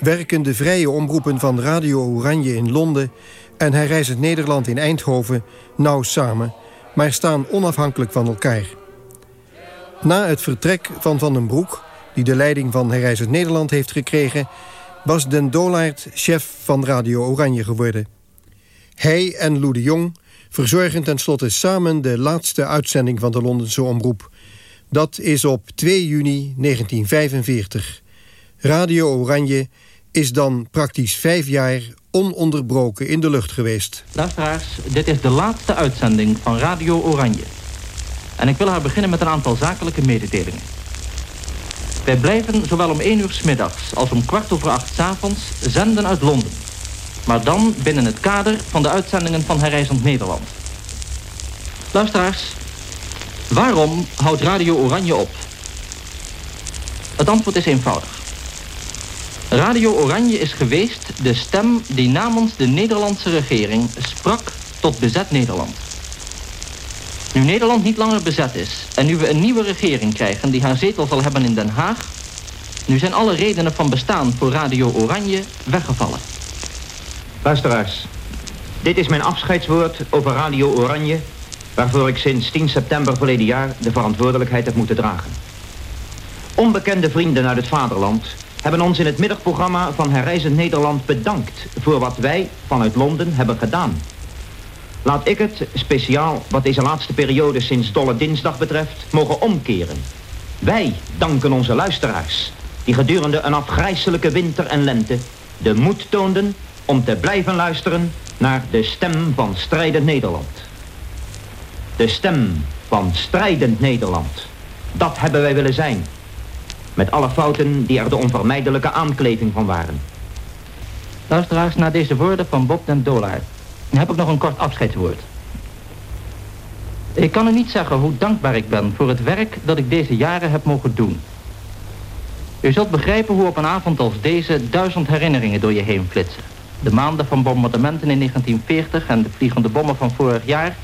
Speaker 13: werken de vrije omroepen van Radio Oranje in Londen en Herreizend Nederland in Eindhoven nauw samen, maar staan onafhankelijk van elkaar. Na het vertrek van Van den Broek, die de leiding van Herreizend Nederland heeft gekregen, was Den Dolaert chef van Radio Oranje geworden. Hij en Lou de Jong verzorgen tenslotte samen de laatste uitzending van de Londense omroep. Dat is op 2 juni 1945. Radio Oranje is dan praktisch vijf jaar ononderbroken in de lucht geweest.
Speaker 20: Luisteraars, dit is de laatste uitzending van Radio Oranje. En ik wil haar beginnen met een aantal zakelijke mededelingen. Wij blijven zowel om 1 uur 's middags als om kwart over acht 's avonds zenden uit Londen. Maar dan binnen het kader van de uitzendingen van Herreizend Nederland. Luisteraars, waarom houdt Radio Oranje op? Het antwoord is eenvoudig. Radio Oranje is geweest de stem die namens de Nederlandse regering sprak tot bezet Nederland. Nu Nederland niet langer bezet is en nu we een nieuwe regering krijgen die haar zetel zal hebben in Den Haag, nu zijn alle redenen van bestaan voor Radio Oranje weggevallen.
Speaker 18: Luisteraars, dit is mijn afscheidswoord over Radio Oranje... waarvoor ik sinds 10 september verleden jaar de verantwoordelijkheid heb moeten dragen. Onbekende vrienden uit het vaderland hebben ons in het middagprogramma van Herreizend Nederland bedankt... voor wat wij vanuit Londen hebben gedaan. Laat ik het, speciaal wat deze laatste periode sinds Dolle Dinsdag betreft, mogen omkeren. Wij danken onze luisteraars, die gedurende een afgrijselijke winter en lente... de moed toonden om te blijven luisteren naar de stem van strijdend Nederland. De stem van strijdend Nederland. Dat hebben wij willen zijn. Met alle fouten die er de onvermijdelijke aankleving van waren.
Speaker 20: Luisteraars, na deze woorden van Bob den Dolaert heb ik nog een kort afscheidswoord. Ik kan u niet zeggen hoe dankbaar ik ben voor het werk dat ik deze jaren heb mogen doen. U zult begrijpen hoe op een avond als deze duizend herinneringen door je heen flitsen. De maanden van bombardementen in 1940 en de vliegende bommen van vorig jaar.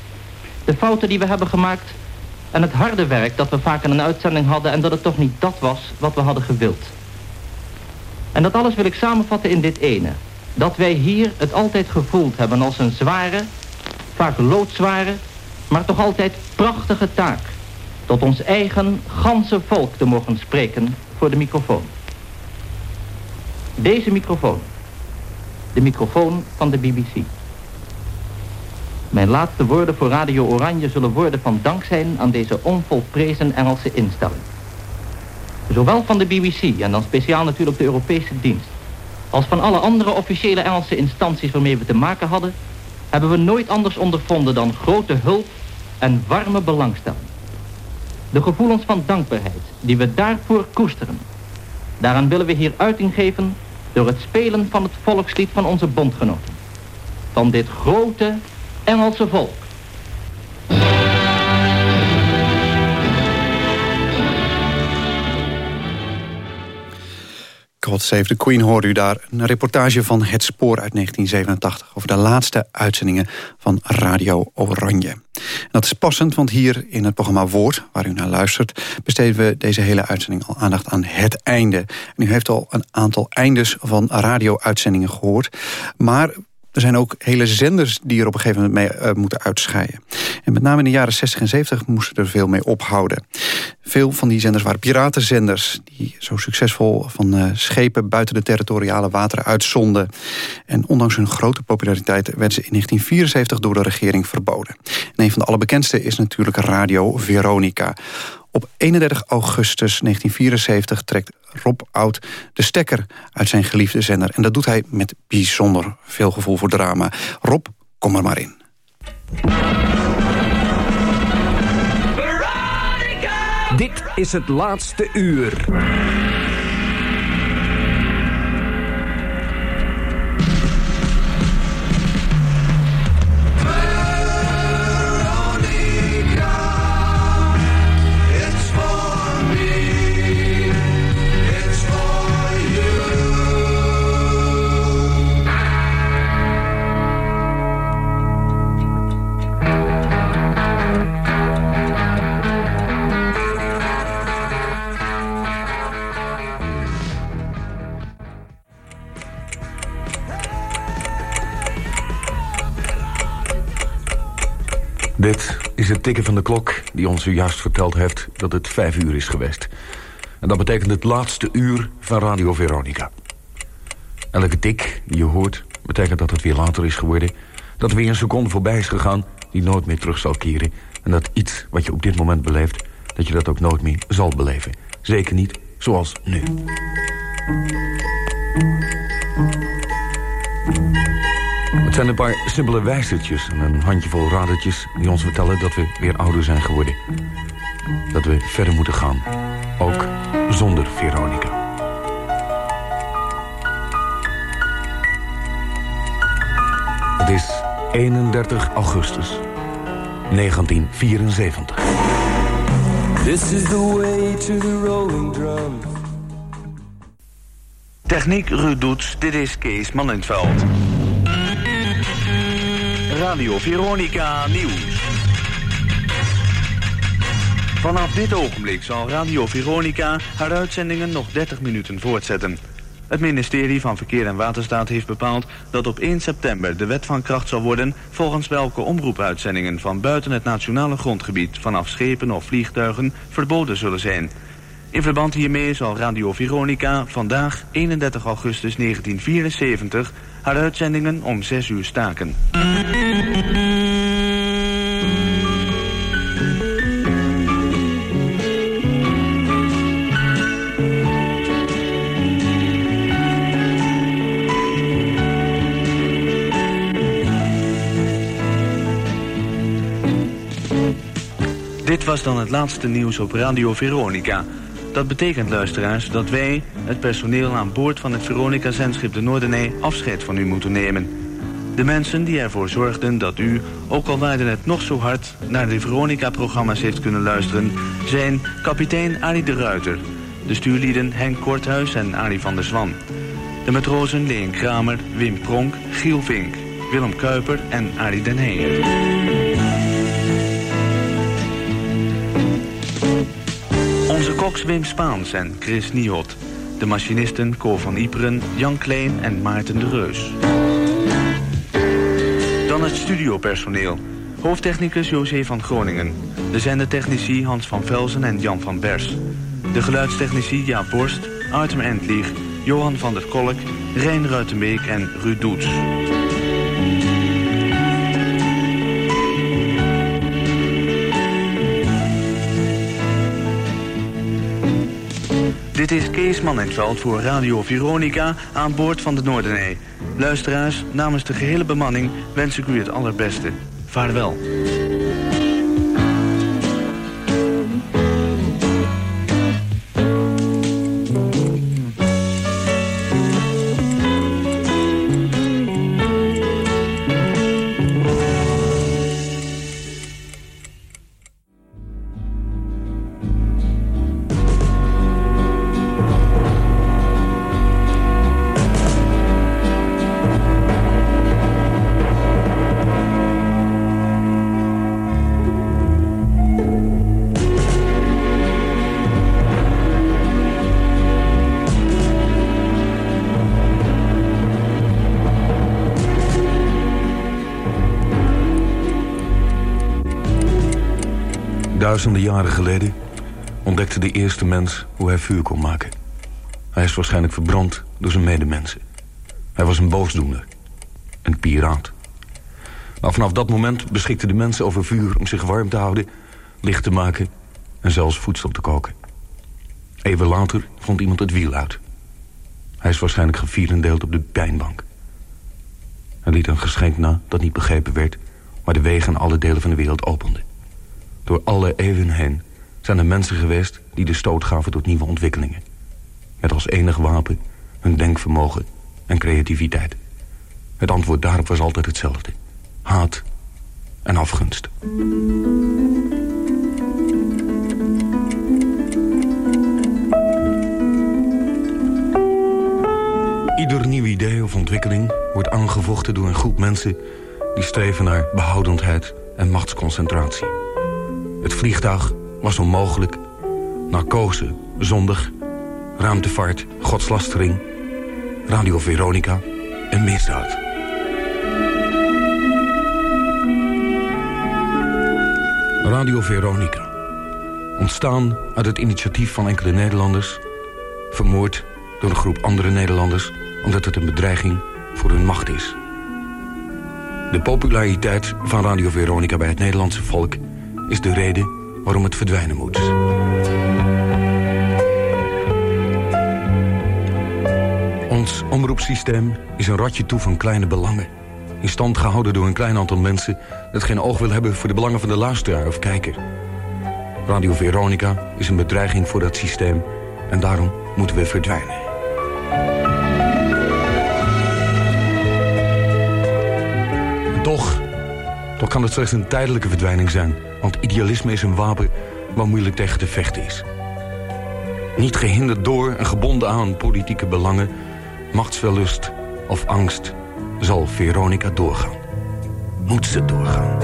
Speaker 20: De fouten die we hebben gemaakt. En het harde werk dat we vaak in een uitzending hadden en dat het toch niet dat was wat we hadden gewild. En dat alles wil ik samenvatten in dit ene. Dat wij hier het altijd gevoeld hebben als een zware, vaak loodzware, maar toch altijd prachtige taak. Tot ons eigen ganse volk te mogen spreken voor de microfoon. Deze microfoon. De microfoon van de BBC. Mijn laatste woorden voor Radio Oranje zullen woorden van dank zijn aan deze onvolprezen Engelse instelling. Zowel van de BBC en dan speciaal natuurlijk de Europese dienst, als van alle andere officiële Engelse instanties waarmee we te maken hadden, hebben we nooit anders ondervonden dan grote hulp en warme belangstelling. De gevoelens van dankbaarheid die we daarvoor koesteren, daaraan willen we hier uiting geven door het spelen van het volkslied van onze bondgenoten. Van dit grote Engelse volk.
Speaker 3: God Save the Queen hoorde u daar. Een reportage van Het Spoor uit 1987... over de laatste uitzendingen van Radio Oranje. Dat is passend, want hier in het programma Woord... waar u naar luistert, besteden we deze hele uitzending al aandacht aan het einde. U heeft al een aantal eindes van radio-uitzendingen gehoord. Maar er zijn ook hele zenders die er op een gegeven moment mee uh, moeten uitscheiden. En met name in de jaren 60 en 70 moesten er veel mee ophouden. Veel van die zenders waren piratenzenders... die zo succesvol van uh, schepen buiten de territoriale wateren uitzonden. En ondanks hun grote populariteit werden ze in 1974 door de regering verboden. En een van de allerbekendste is natuurlijk Radio Veronica. Op 31 augustus 1974 trekt Rob Oud de stekker uit zijn geliefde zender. En dat doet hij met bijzonder veel gevoel voor drama. Rob, kom er maar in.
Speaker 21: Dit is het laatste uur. Dit is het tikken van de klok die ons zojuist verteld heeft dat het vijf uur is geweest. En dat betekent het laatste uur van Radio Veronica. Elke tik die je hoort betekent dat het weer later is geworden. Dat weer een seconde voorbij is gegaan die nooit meer terug zal keren. En dat iets wat je op dit moment beleeft, dat je dat ook nooit meer zal beleven. Zeker niet zoals nu. Zijn een paar simpele wijzertjes en een handjevol radertjes... die ons vertellen dat we weer ouder zijn geworden. Dat we verder moeten gaan. Ook zonder Veronica. Het is 31 augustus 1974.
Speaker 22: This is the way to the rolling drums.
Speaker 23: Techniek Ruud Doets, dit is Kees Mannenveld. Radio Veronica Nieuws. Vanaf dit ogenblik zal Radio Veronica haar uitzendingen nog 30 minuten voortzetten. Het ministerie van Verkeer en Waterstaat heeft bepaald dat op 1 september de wet van kracht zal worden volgens welke omroepuitzendingen van buiten het nationale grondgebied vanaf schepen of vliegtuigen verboden zullen zijn. In verband hiermee zal Radio Veronica vandaag 31 augustus 1974 haar uitzendingen om 6 uur staken. Dit was dan het laatste nieuws op Radio Veronica. Dat betekent, luisteraars, dat wij, het personeel aan boord van het Veronica-zendschip de Noordenij, afscheid van u moeten nemen. De mensen die ervoor zorgden dat u, ook al waarde het nog zo hard, naar de Veronica-programma's heeft kunnen luisteren, zijn kapitein Arie de Ruiter, de stuurlieden Henk Korthuis en Arie van der Zwan, de matrozen Leen Kramer, Wim Pronk, Giel Vink, Willem Kuiper en Arie den Heijer. Koks Wim Spaans en Chris Niot. De machinisten Co van Iperen, Jan Kleen en Maarten de Reus. Dan het studiopersoneel. Hoofdtechnicus José van Groningen. De zendertechnici Hans van Velzen en Jan van Bers. De geluidstechnici Jaap Borst, Artem Endlieg, Johan van der Kolk, Rijn Ruitenbeek en Ruud Doets. Dit is Kees Mannenveld voor Radio Veronica aan boord van de Noordenij. Luisteraars, namens de gehele bemanning wens ik u het allerbeste. Vaarwel.
Speaker 21: Duizenden jaren geleden ontdekte de eerste mens hoe hij vuur kon maken. Hij is waarschijnlijk verbrand door zijn medemensen. Hij was een boosdoener. Een piraat. Maar vanaf dat moment beschikten de mensen over vuur om zich warm te houden, licht te maken en zelfs voedsel te koken. Even later vond iemand het wiel uit. Hij is waarschijnlijk gevierendeeld op de pijnbank. Hij liet een geschenk na dat niet begrepen werd... maar de wegen in alle delen van de wereld opende. Door alle eeuwen heen zijn er mensen geweest... die de stoot gaven tot nieuwe ontwikkelingen. Met als enig wapen hun denkvermogen en creativiteit. Het antwoord daarop was altijd hetzelfde. Haat en afgunst. Ieder nieuw idee of ontwikkeling wordt aangevochten door een groep mensen... die streven naar behoudendheid en machtsconcentratie. Het vliegtuig was onmogelijk. Narcose, zondig. Ruimtevaart, godslastering. Radio Veronica en misdaad. Radio Veronica. Ontstaan uit het initiatief van enkele Nederlanders... vermoord door een groep andere Nederlanders... omdat het een bedreiging voor hun macht is. De populariteit van Radio Veronica bij het Nederlandse volk... is de reden waarom het verdwijnen moet. Ons omroepsysteem is een ratje toe van kleine belangen. In stand gehouden door een klein aantal mensen... dat geen oog wil hebben voor de belangen van de luisteraar of kijker. Radio Veronica is een bedreiging voor dat systeem... en daarom moeten we verdwijnen. En toch, toch kan het slechts een tijdelijke verdwijning zijn... want idealisme is een wapen waar moeilijk tegen te vechten is. Niet gehinderd door en gebonden aan politieke belangen... machtswellust of angst zal Veronica doorgaan. Moet ze doorgaan.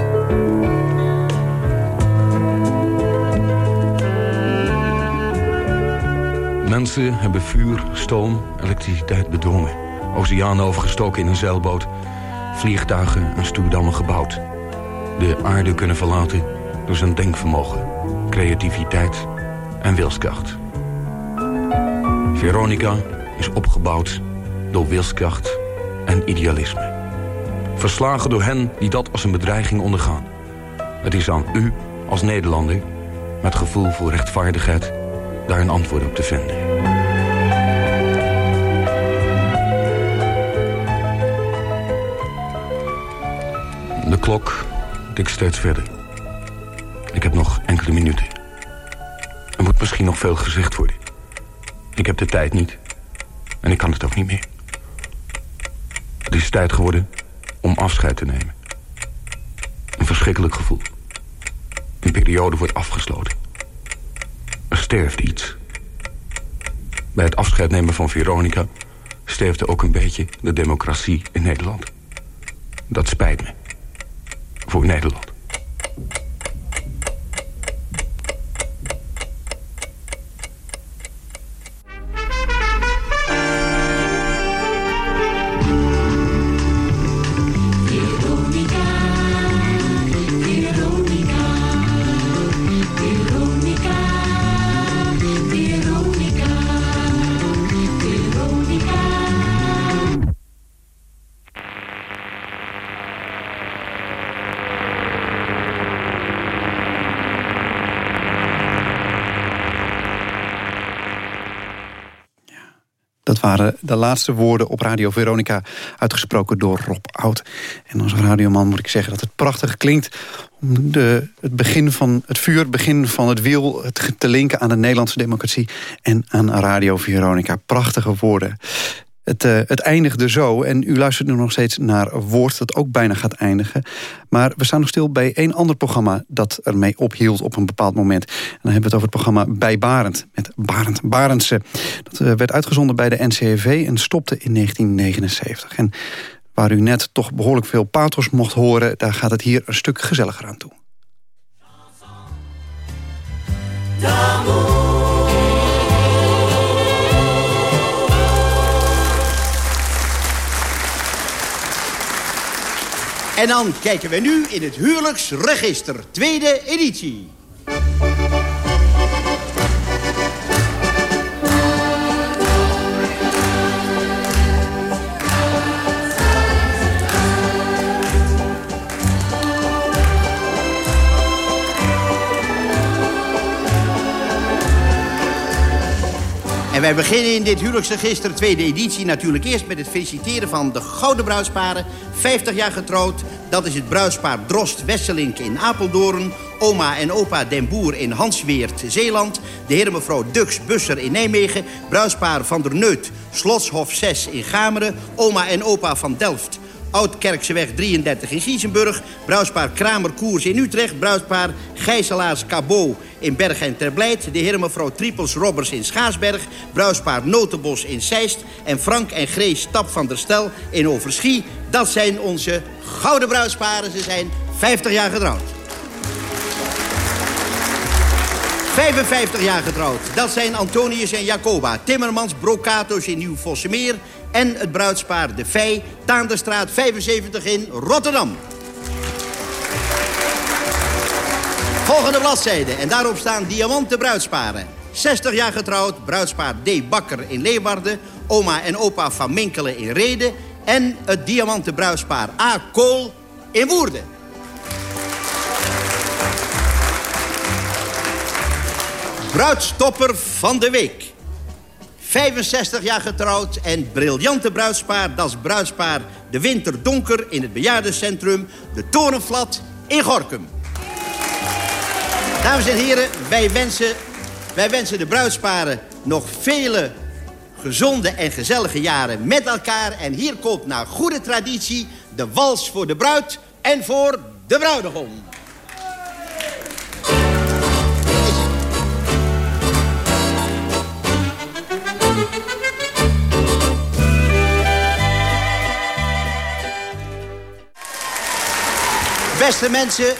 Speaker 21: Mensen hebben vuur, stoom, elektriciteit bedwongen. Oceanen overgestoken in een zeilboot. Vliegtuigen en stuurdammen gebouwd. De aarde kunnen verlaten door zijn denkvermogen, creativiteit en wilskracht. Veronica is opgebouwd door wilskracht en idealisme. Verslagen door hen die dat als een bedreiging ondergaan. Het is aan u als Nederlander met gevoel voor rechtvaardigheid daar een antwoord op te vinden. De klok tikt steeds verder. Ik heb nog enkele minuten. Er moet misschien nog veel gezegd worden. Ik heb de tijd niet. En ik kan het ook niet meer. Het is tijd geworden om afscheid te nemen. Een verschrikkelijk gevoel. Een periode wordt afgesloten. Er sterft iets. Bij het afscheid nemen van Veronica... sterfde ook een beetje de democratie in Nederland. Dat spijt me. Voor Nederland.
Speaker 3: Waren de laatste woorden op Radio Veronica, uitgesproken door Rob Oud. En als radioman moet ik zeggen dat het prachtig klinkt... om de, het begin van het vuur, het begin van het wiel... Te linken aan de Nederlandse democratie en aan Radio Veronica. Prachtige woorden. Het, uh, het eindigde zo en u luistert nu nog steeds naar Woord... dat ook bijna gaat eindigen. Maar we staan nog stil bij één ander programma... dat ermee ophield op een bepaald moment. En dan hebben we het over het programma Bij Barend. Met Barend Barendse. Dat uh, werd uitgezonden bij de NCRV en stopte in 1979. En waar u net toch behoorlijk veel pathos mocht horen... daar gaat het hier een stuk gezelliger aan toe.
Speaker 24: En dan kijken we nu in het huwelijksregister, tweede editie. Wij beginnen in dit huwelijksregister tweede editie natuurlijk. Eerst met het feliciteren van de gouden bruidsparen. 50 jaar getrouwd, dat is het bruidspaar Drost Wesselink in Apeldoorn... oma en opa Den Boer in Hansweert, Zeeland... de heer en mevrouw Dux Busser in Nijmegen... bruidspaar Van der Neut, Slotshof 6 in Gameren... oma en opa van Delft, Oud-Kerkseweg 33 in Giesenburg... bruispaar Kramer Koers in Utrecht... bruispaar Gijzelaars Cabot in Berg en Terblijd... de heer en mevrouw Triepels Robbers in Schaasberg... bruispaar Notenbos in Zeist... en Frank en Grees Stap van der Stel in Overschie. Dat zijn onze gouden bruidsparen. Ze zijn 50 jaar getrouwd. 55 jaar getrouwd. Dat zijn Antonius en Jacoba. Timmermans, Brocato's in Nieuw-Vossemeer... en het bruidspaar De Vij, Taanderstraat 75 in Rotterdam. Volgende bladzijde. En daarop staan diamanten bruidsparen. 60 jaar getrouwd, bruidspaar D. Bakker in Leeuwarden... oma en opa van Minkelen in Reden... en het diamanten bruidspaar A. Kool in Woerden. Bruidstopper van de week. 65 jaar getrouwd en briljante bruidspaar. Dat is bruidspaar De Winter Donker in het bejaardencentrum De Torenflat in Gorkum. Dames en heren, wij wensen, wij wensen de bruidsparen nog vele gezonde en gezellige jaren met elkaar. En hier komt naar goede traditie de wals voor de bruid en voor de bruidegom. Beste mensen,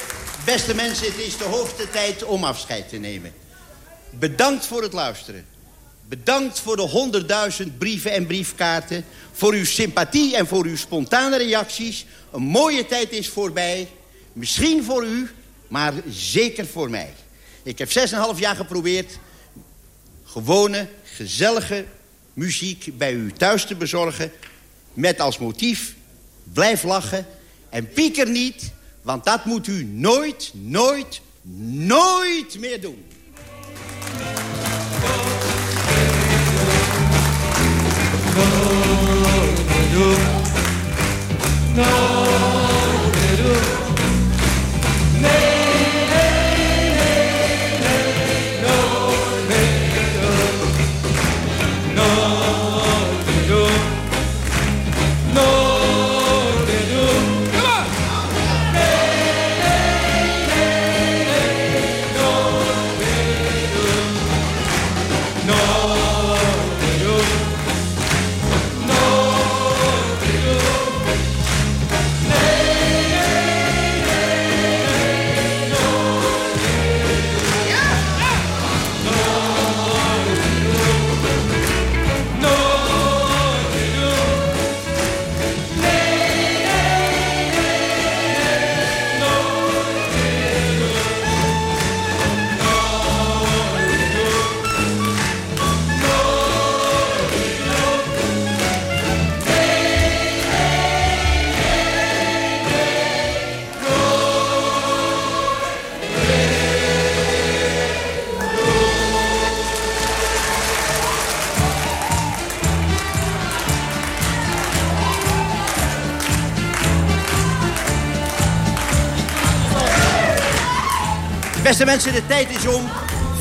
Speaker 24: beste mensen, het is de hoogste tijd om afscheid te nemen. Bedankt voor het luisteren. Bedankt voor de honderdduizend brieven en briefkaarten. Voor uw sympathie en voor uw spontane reacties. Een mooie tijd is voorbij. Misschien voor u, maar zeker voor mij. Ik heb 6,5 jaar geprobeerd... gewone, gezellige muziek bij u thuis te bezorgen... met als motief blijf lachen en pieker niet... want dat moet u nooit, nooit, nooit meer doen. Mensen, de tijd is om.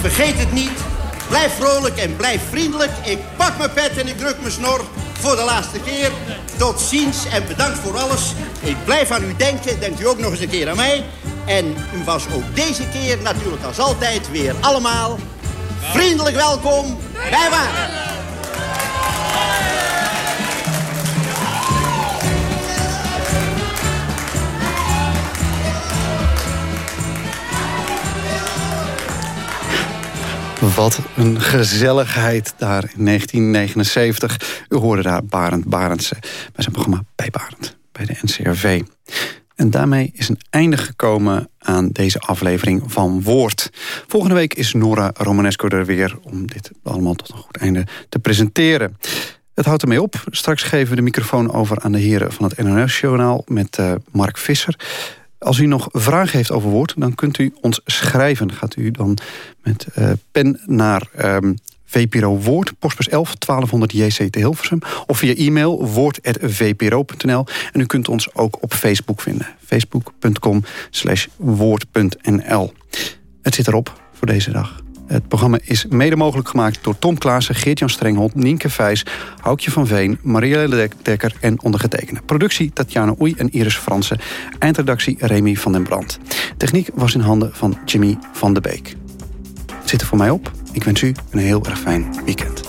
Speaker 24: Vergeet het niet. Blijf vrolijk en blijf vriendelijk. Ik pak mijn pet en ik druk mijn snor voor de laatste keer. Tot ziens en bedankt voor alles. Ik blijf aan u denken. Denkt u ook nog eens een keer aan mij. En u was ook deze keer natuurlijk als altijd weer allemaal vriendelijk welkom bij Waren.
Speaker 3: Wat een gezelligheid daar in 1979. U hoorde daar Barend Barendse bij zijn programma Bij Barend, bij de NCRV. En daarmee is een einde gekomen aan deze aflevering van Woord. Volgende week is Nora Romanesco er weer om dit allemaal tot een goed einde te presenteren. Het houdt ermee op. Straks geven we de microfoon over aan de heren van het NOS-journaal met uh, Mark Visser. Als u nog vragen heeft over woord, dan kunt u ons schrijven. Gaat u dan met uh, pen naar um, VPRO Woord, postbus 11 1200 JC te Hilversum... of via e-mail woord.vpro.nl. En u kunt ons ook op Facebook vinden. facebook.com woord.nl. Het zit erop voor deze dag. Het programma is mede mogelijk gemaakt door Tom Klaassen, Geert-Jan Strenghold, Nienke Vijs, Houkje van Veen, Marielle Dekker en ondergetekende. Productie Tatjana Oei en Iris Fransen. Eindredactie Remy van den Brand. Techniek was in handen van Jimmy van de Beek. Het zit er voor mij op. Ik wens u een heel erg fijn weekend.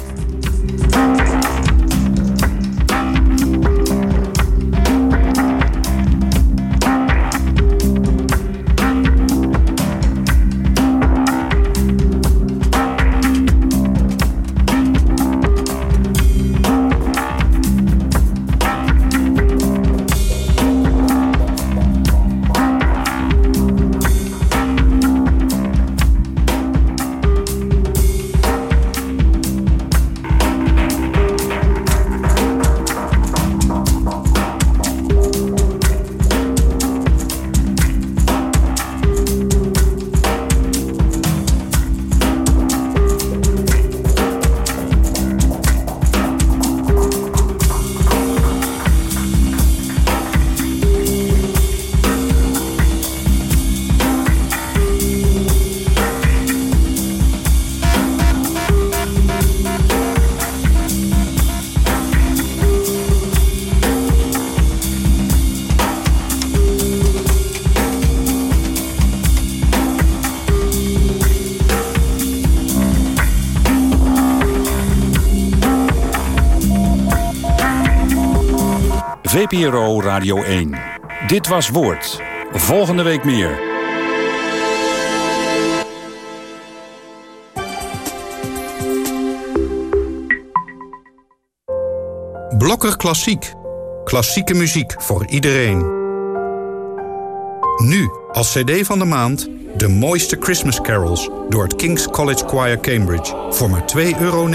Speaker 25: VPRO Radio 1. Dit was Woord. Volgende week meer.
Speaker 26: Blokker Klassiek. Klassieke muziek voor iedereen. Nu, als cd van de maand, de mooiste Christmas carols... door het King's College Choir Cambridge voor maar 2,99 euro.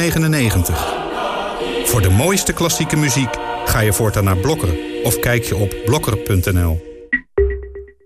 Speaker 26: Voor de mooiste klassieke muziek ga je voortaan naar Blokker of kijk je op blokker.nl.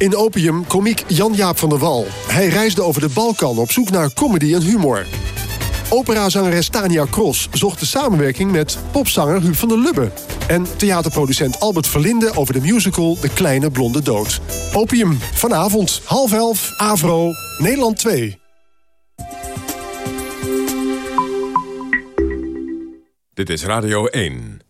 Speaker 27: In Opium komiek Jan-Jaap van der Wal. Hij reisde over de Balkan op zoek naar comedy en humor. Operazangeres Tania Cross zocht de samenwerking met popzanger Huub van der Lubbe. En theaterproducent Albert Verlinde over de musical De Kleine Blonde Dood. Opium, vanavond, half elf, Avro, Nederland 2.
Speaker 28: Dit is Radio 1.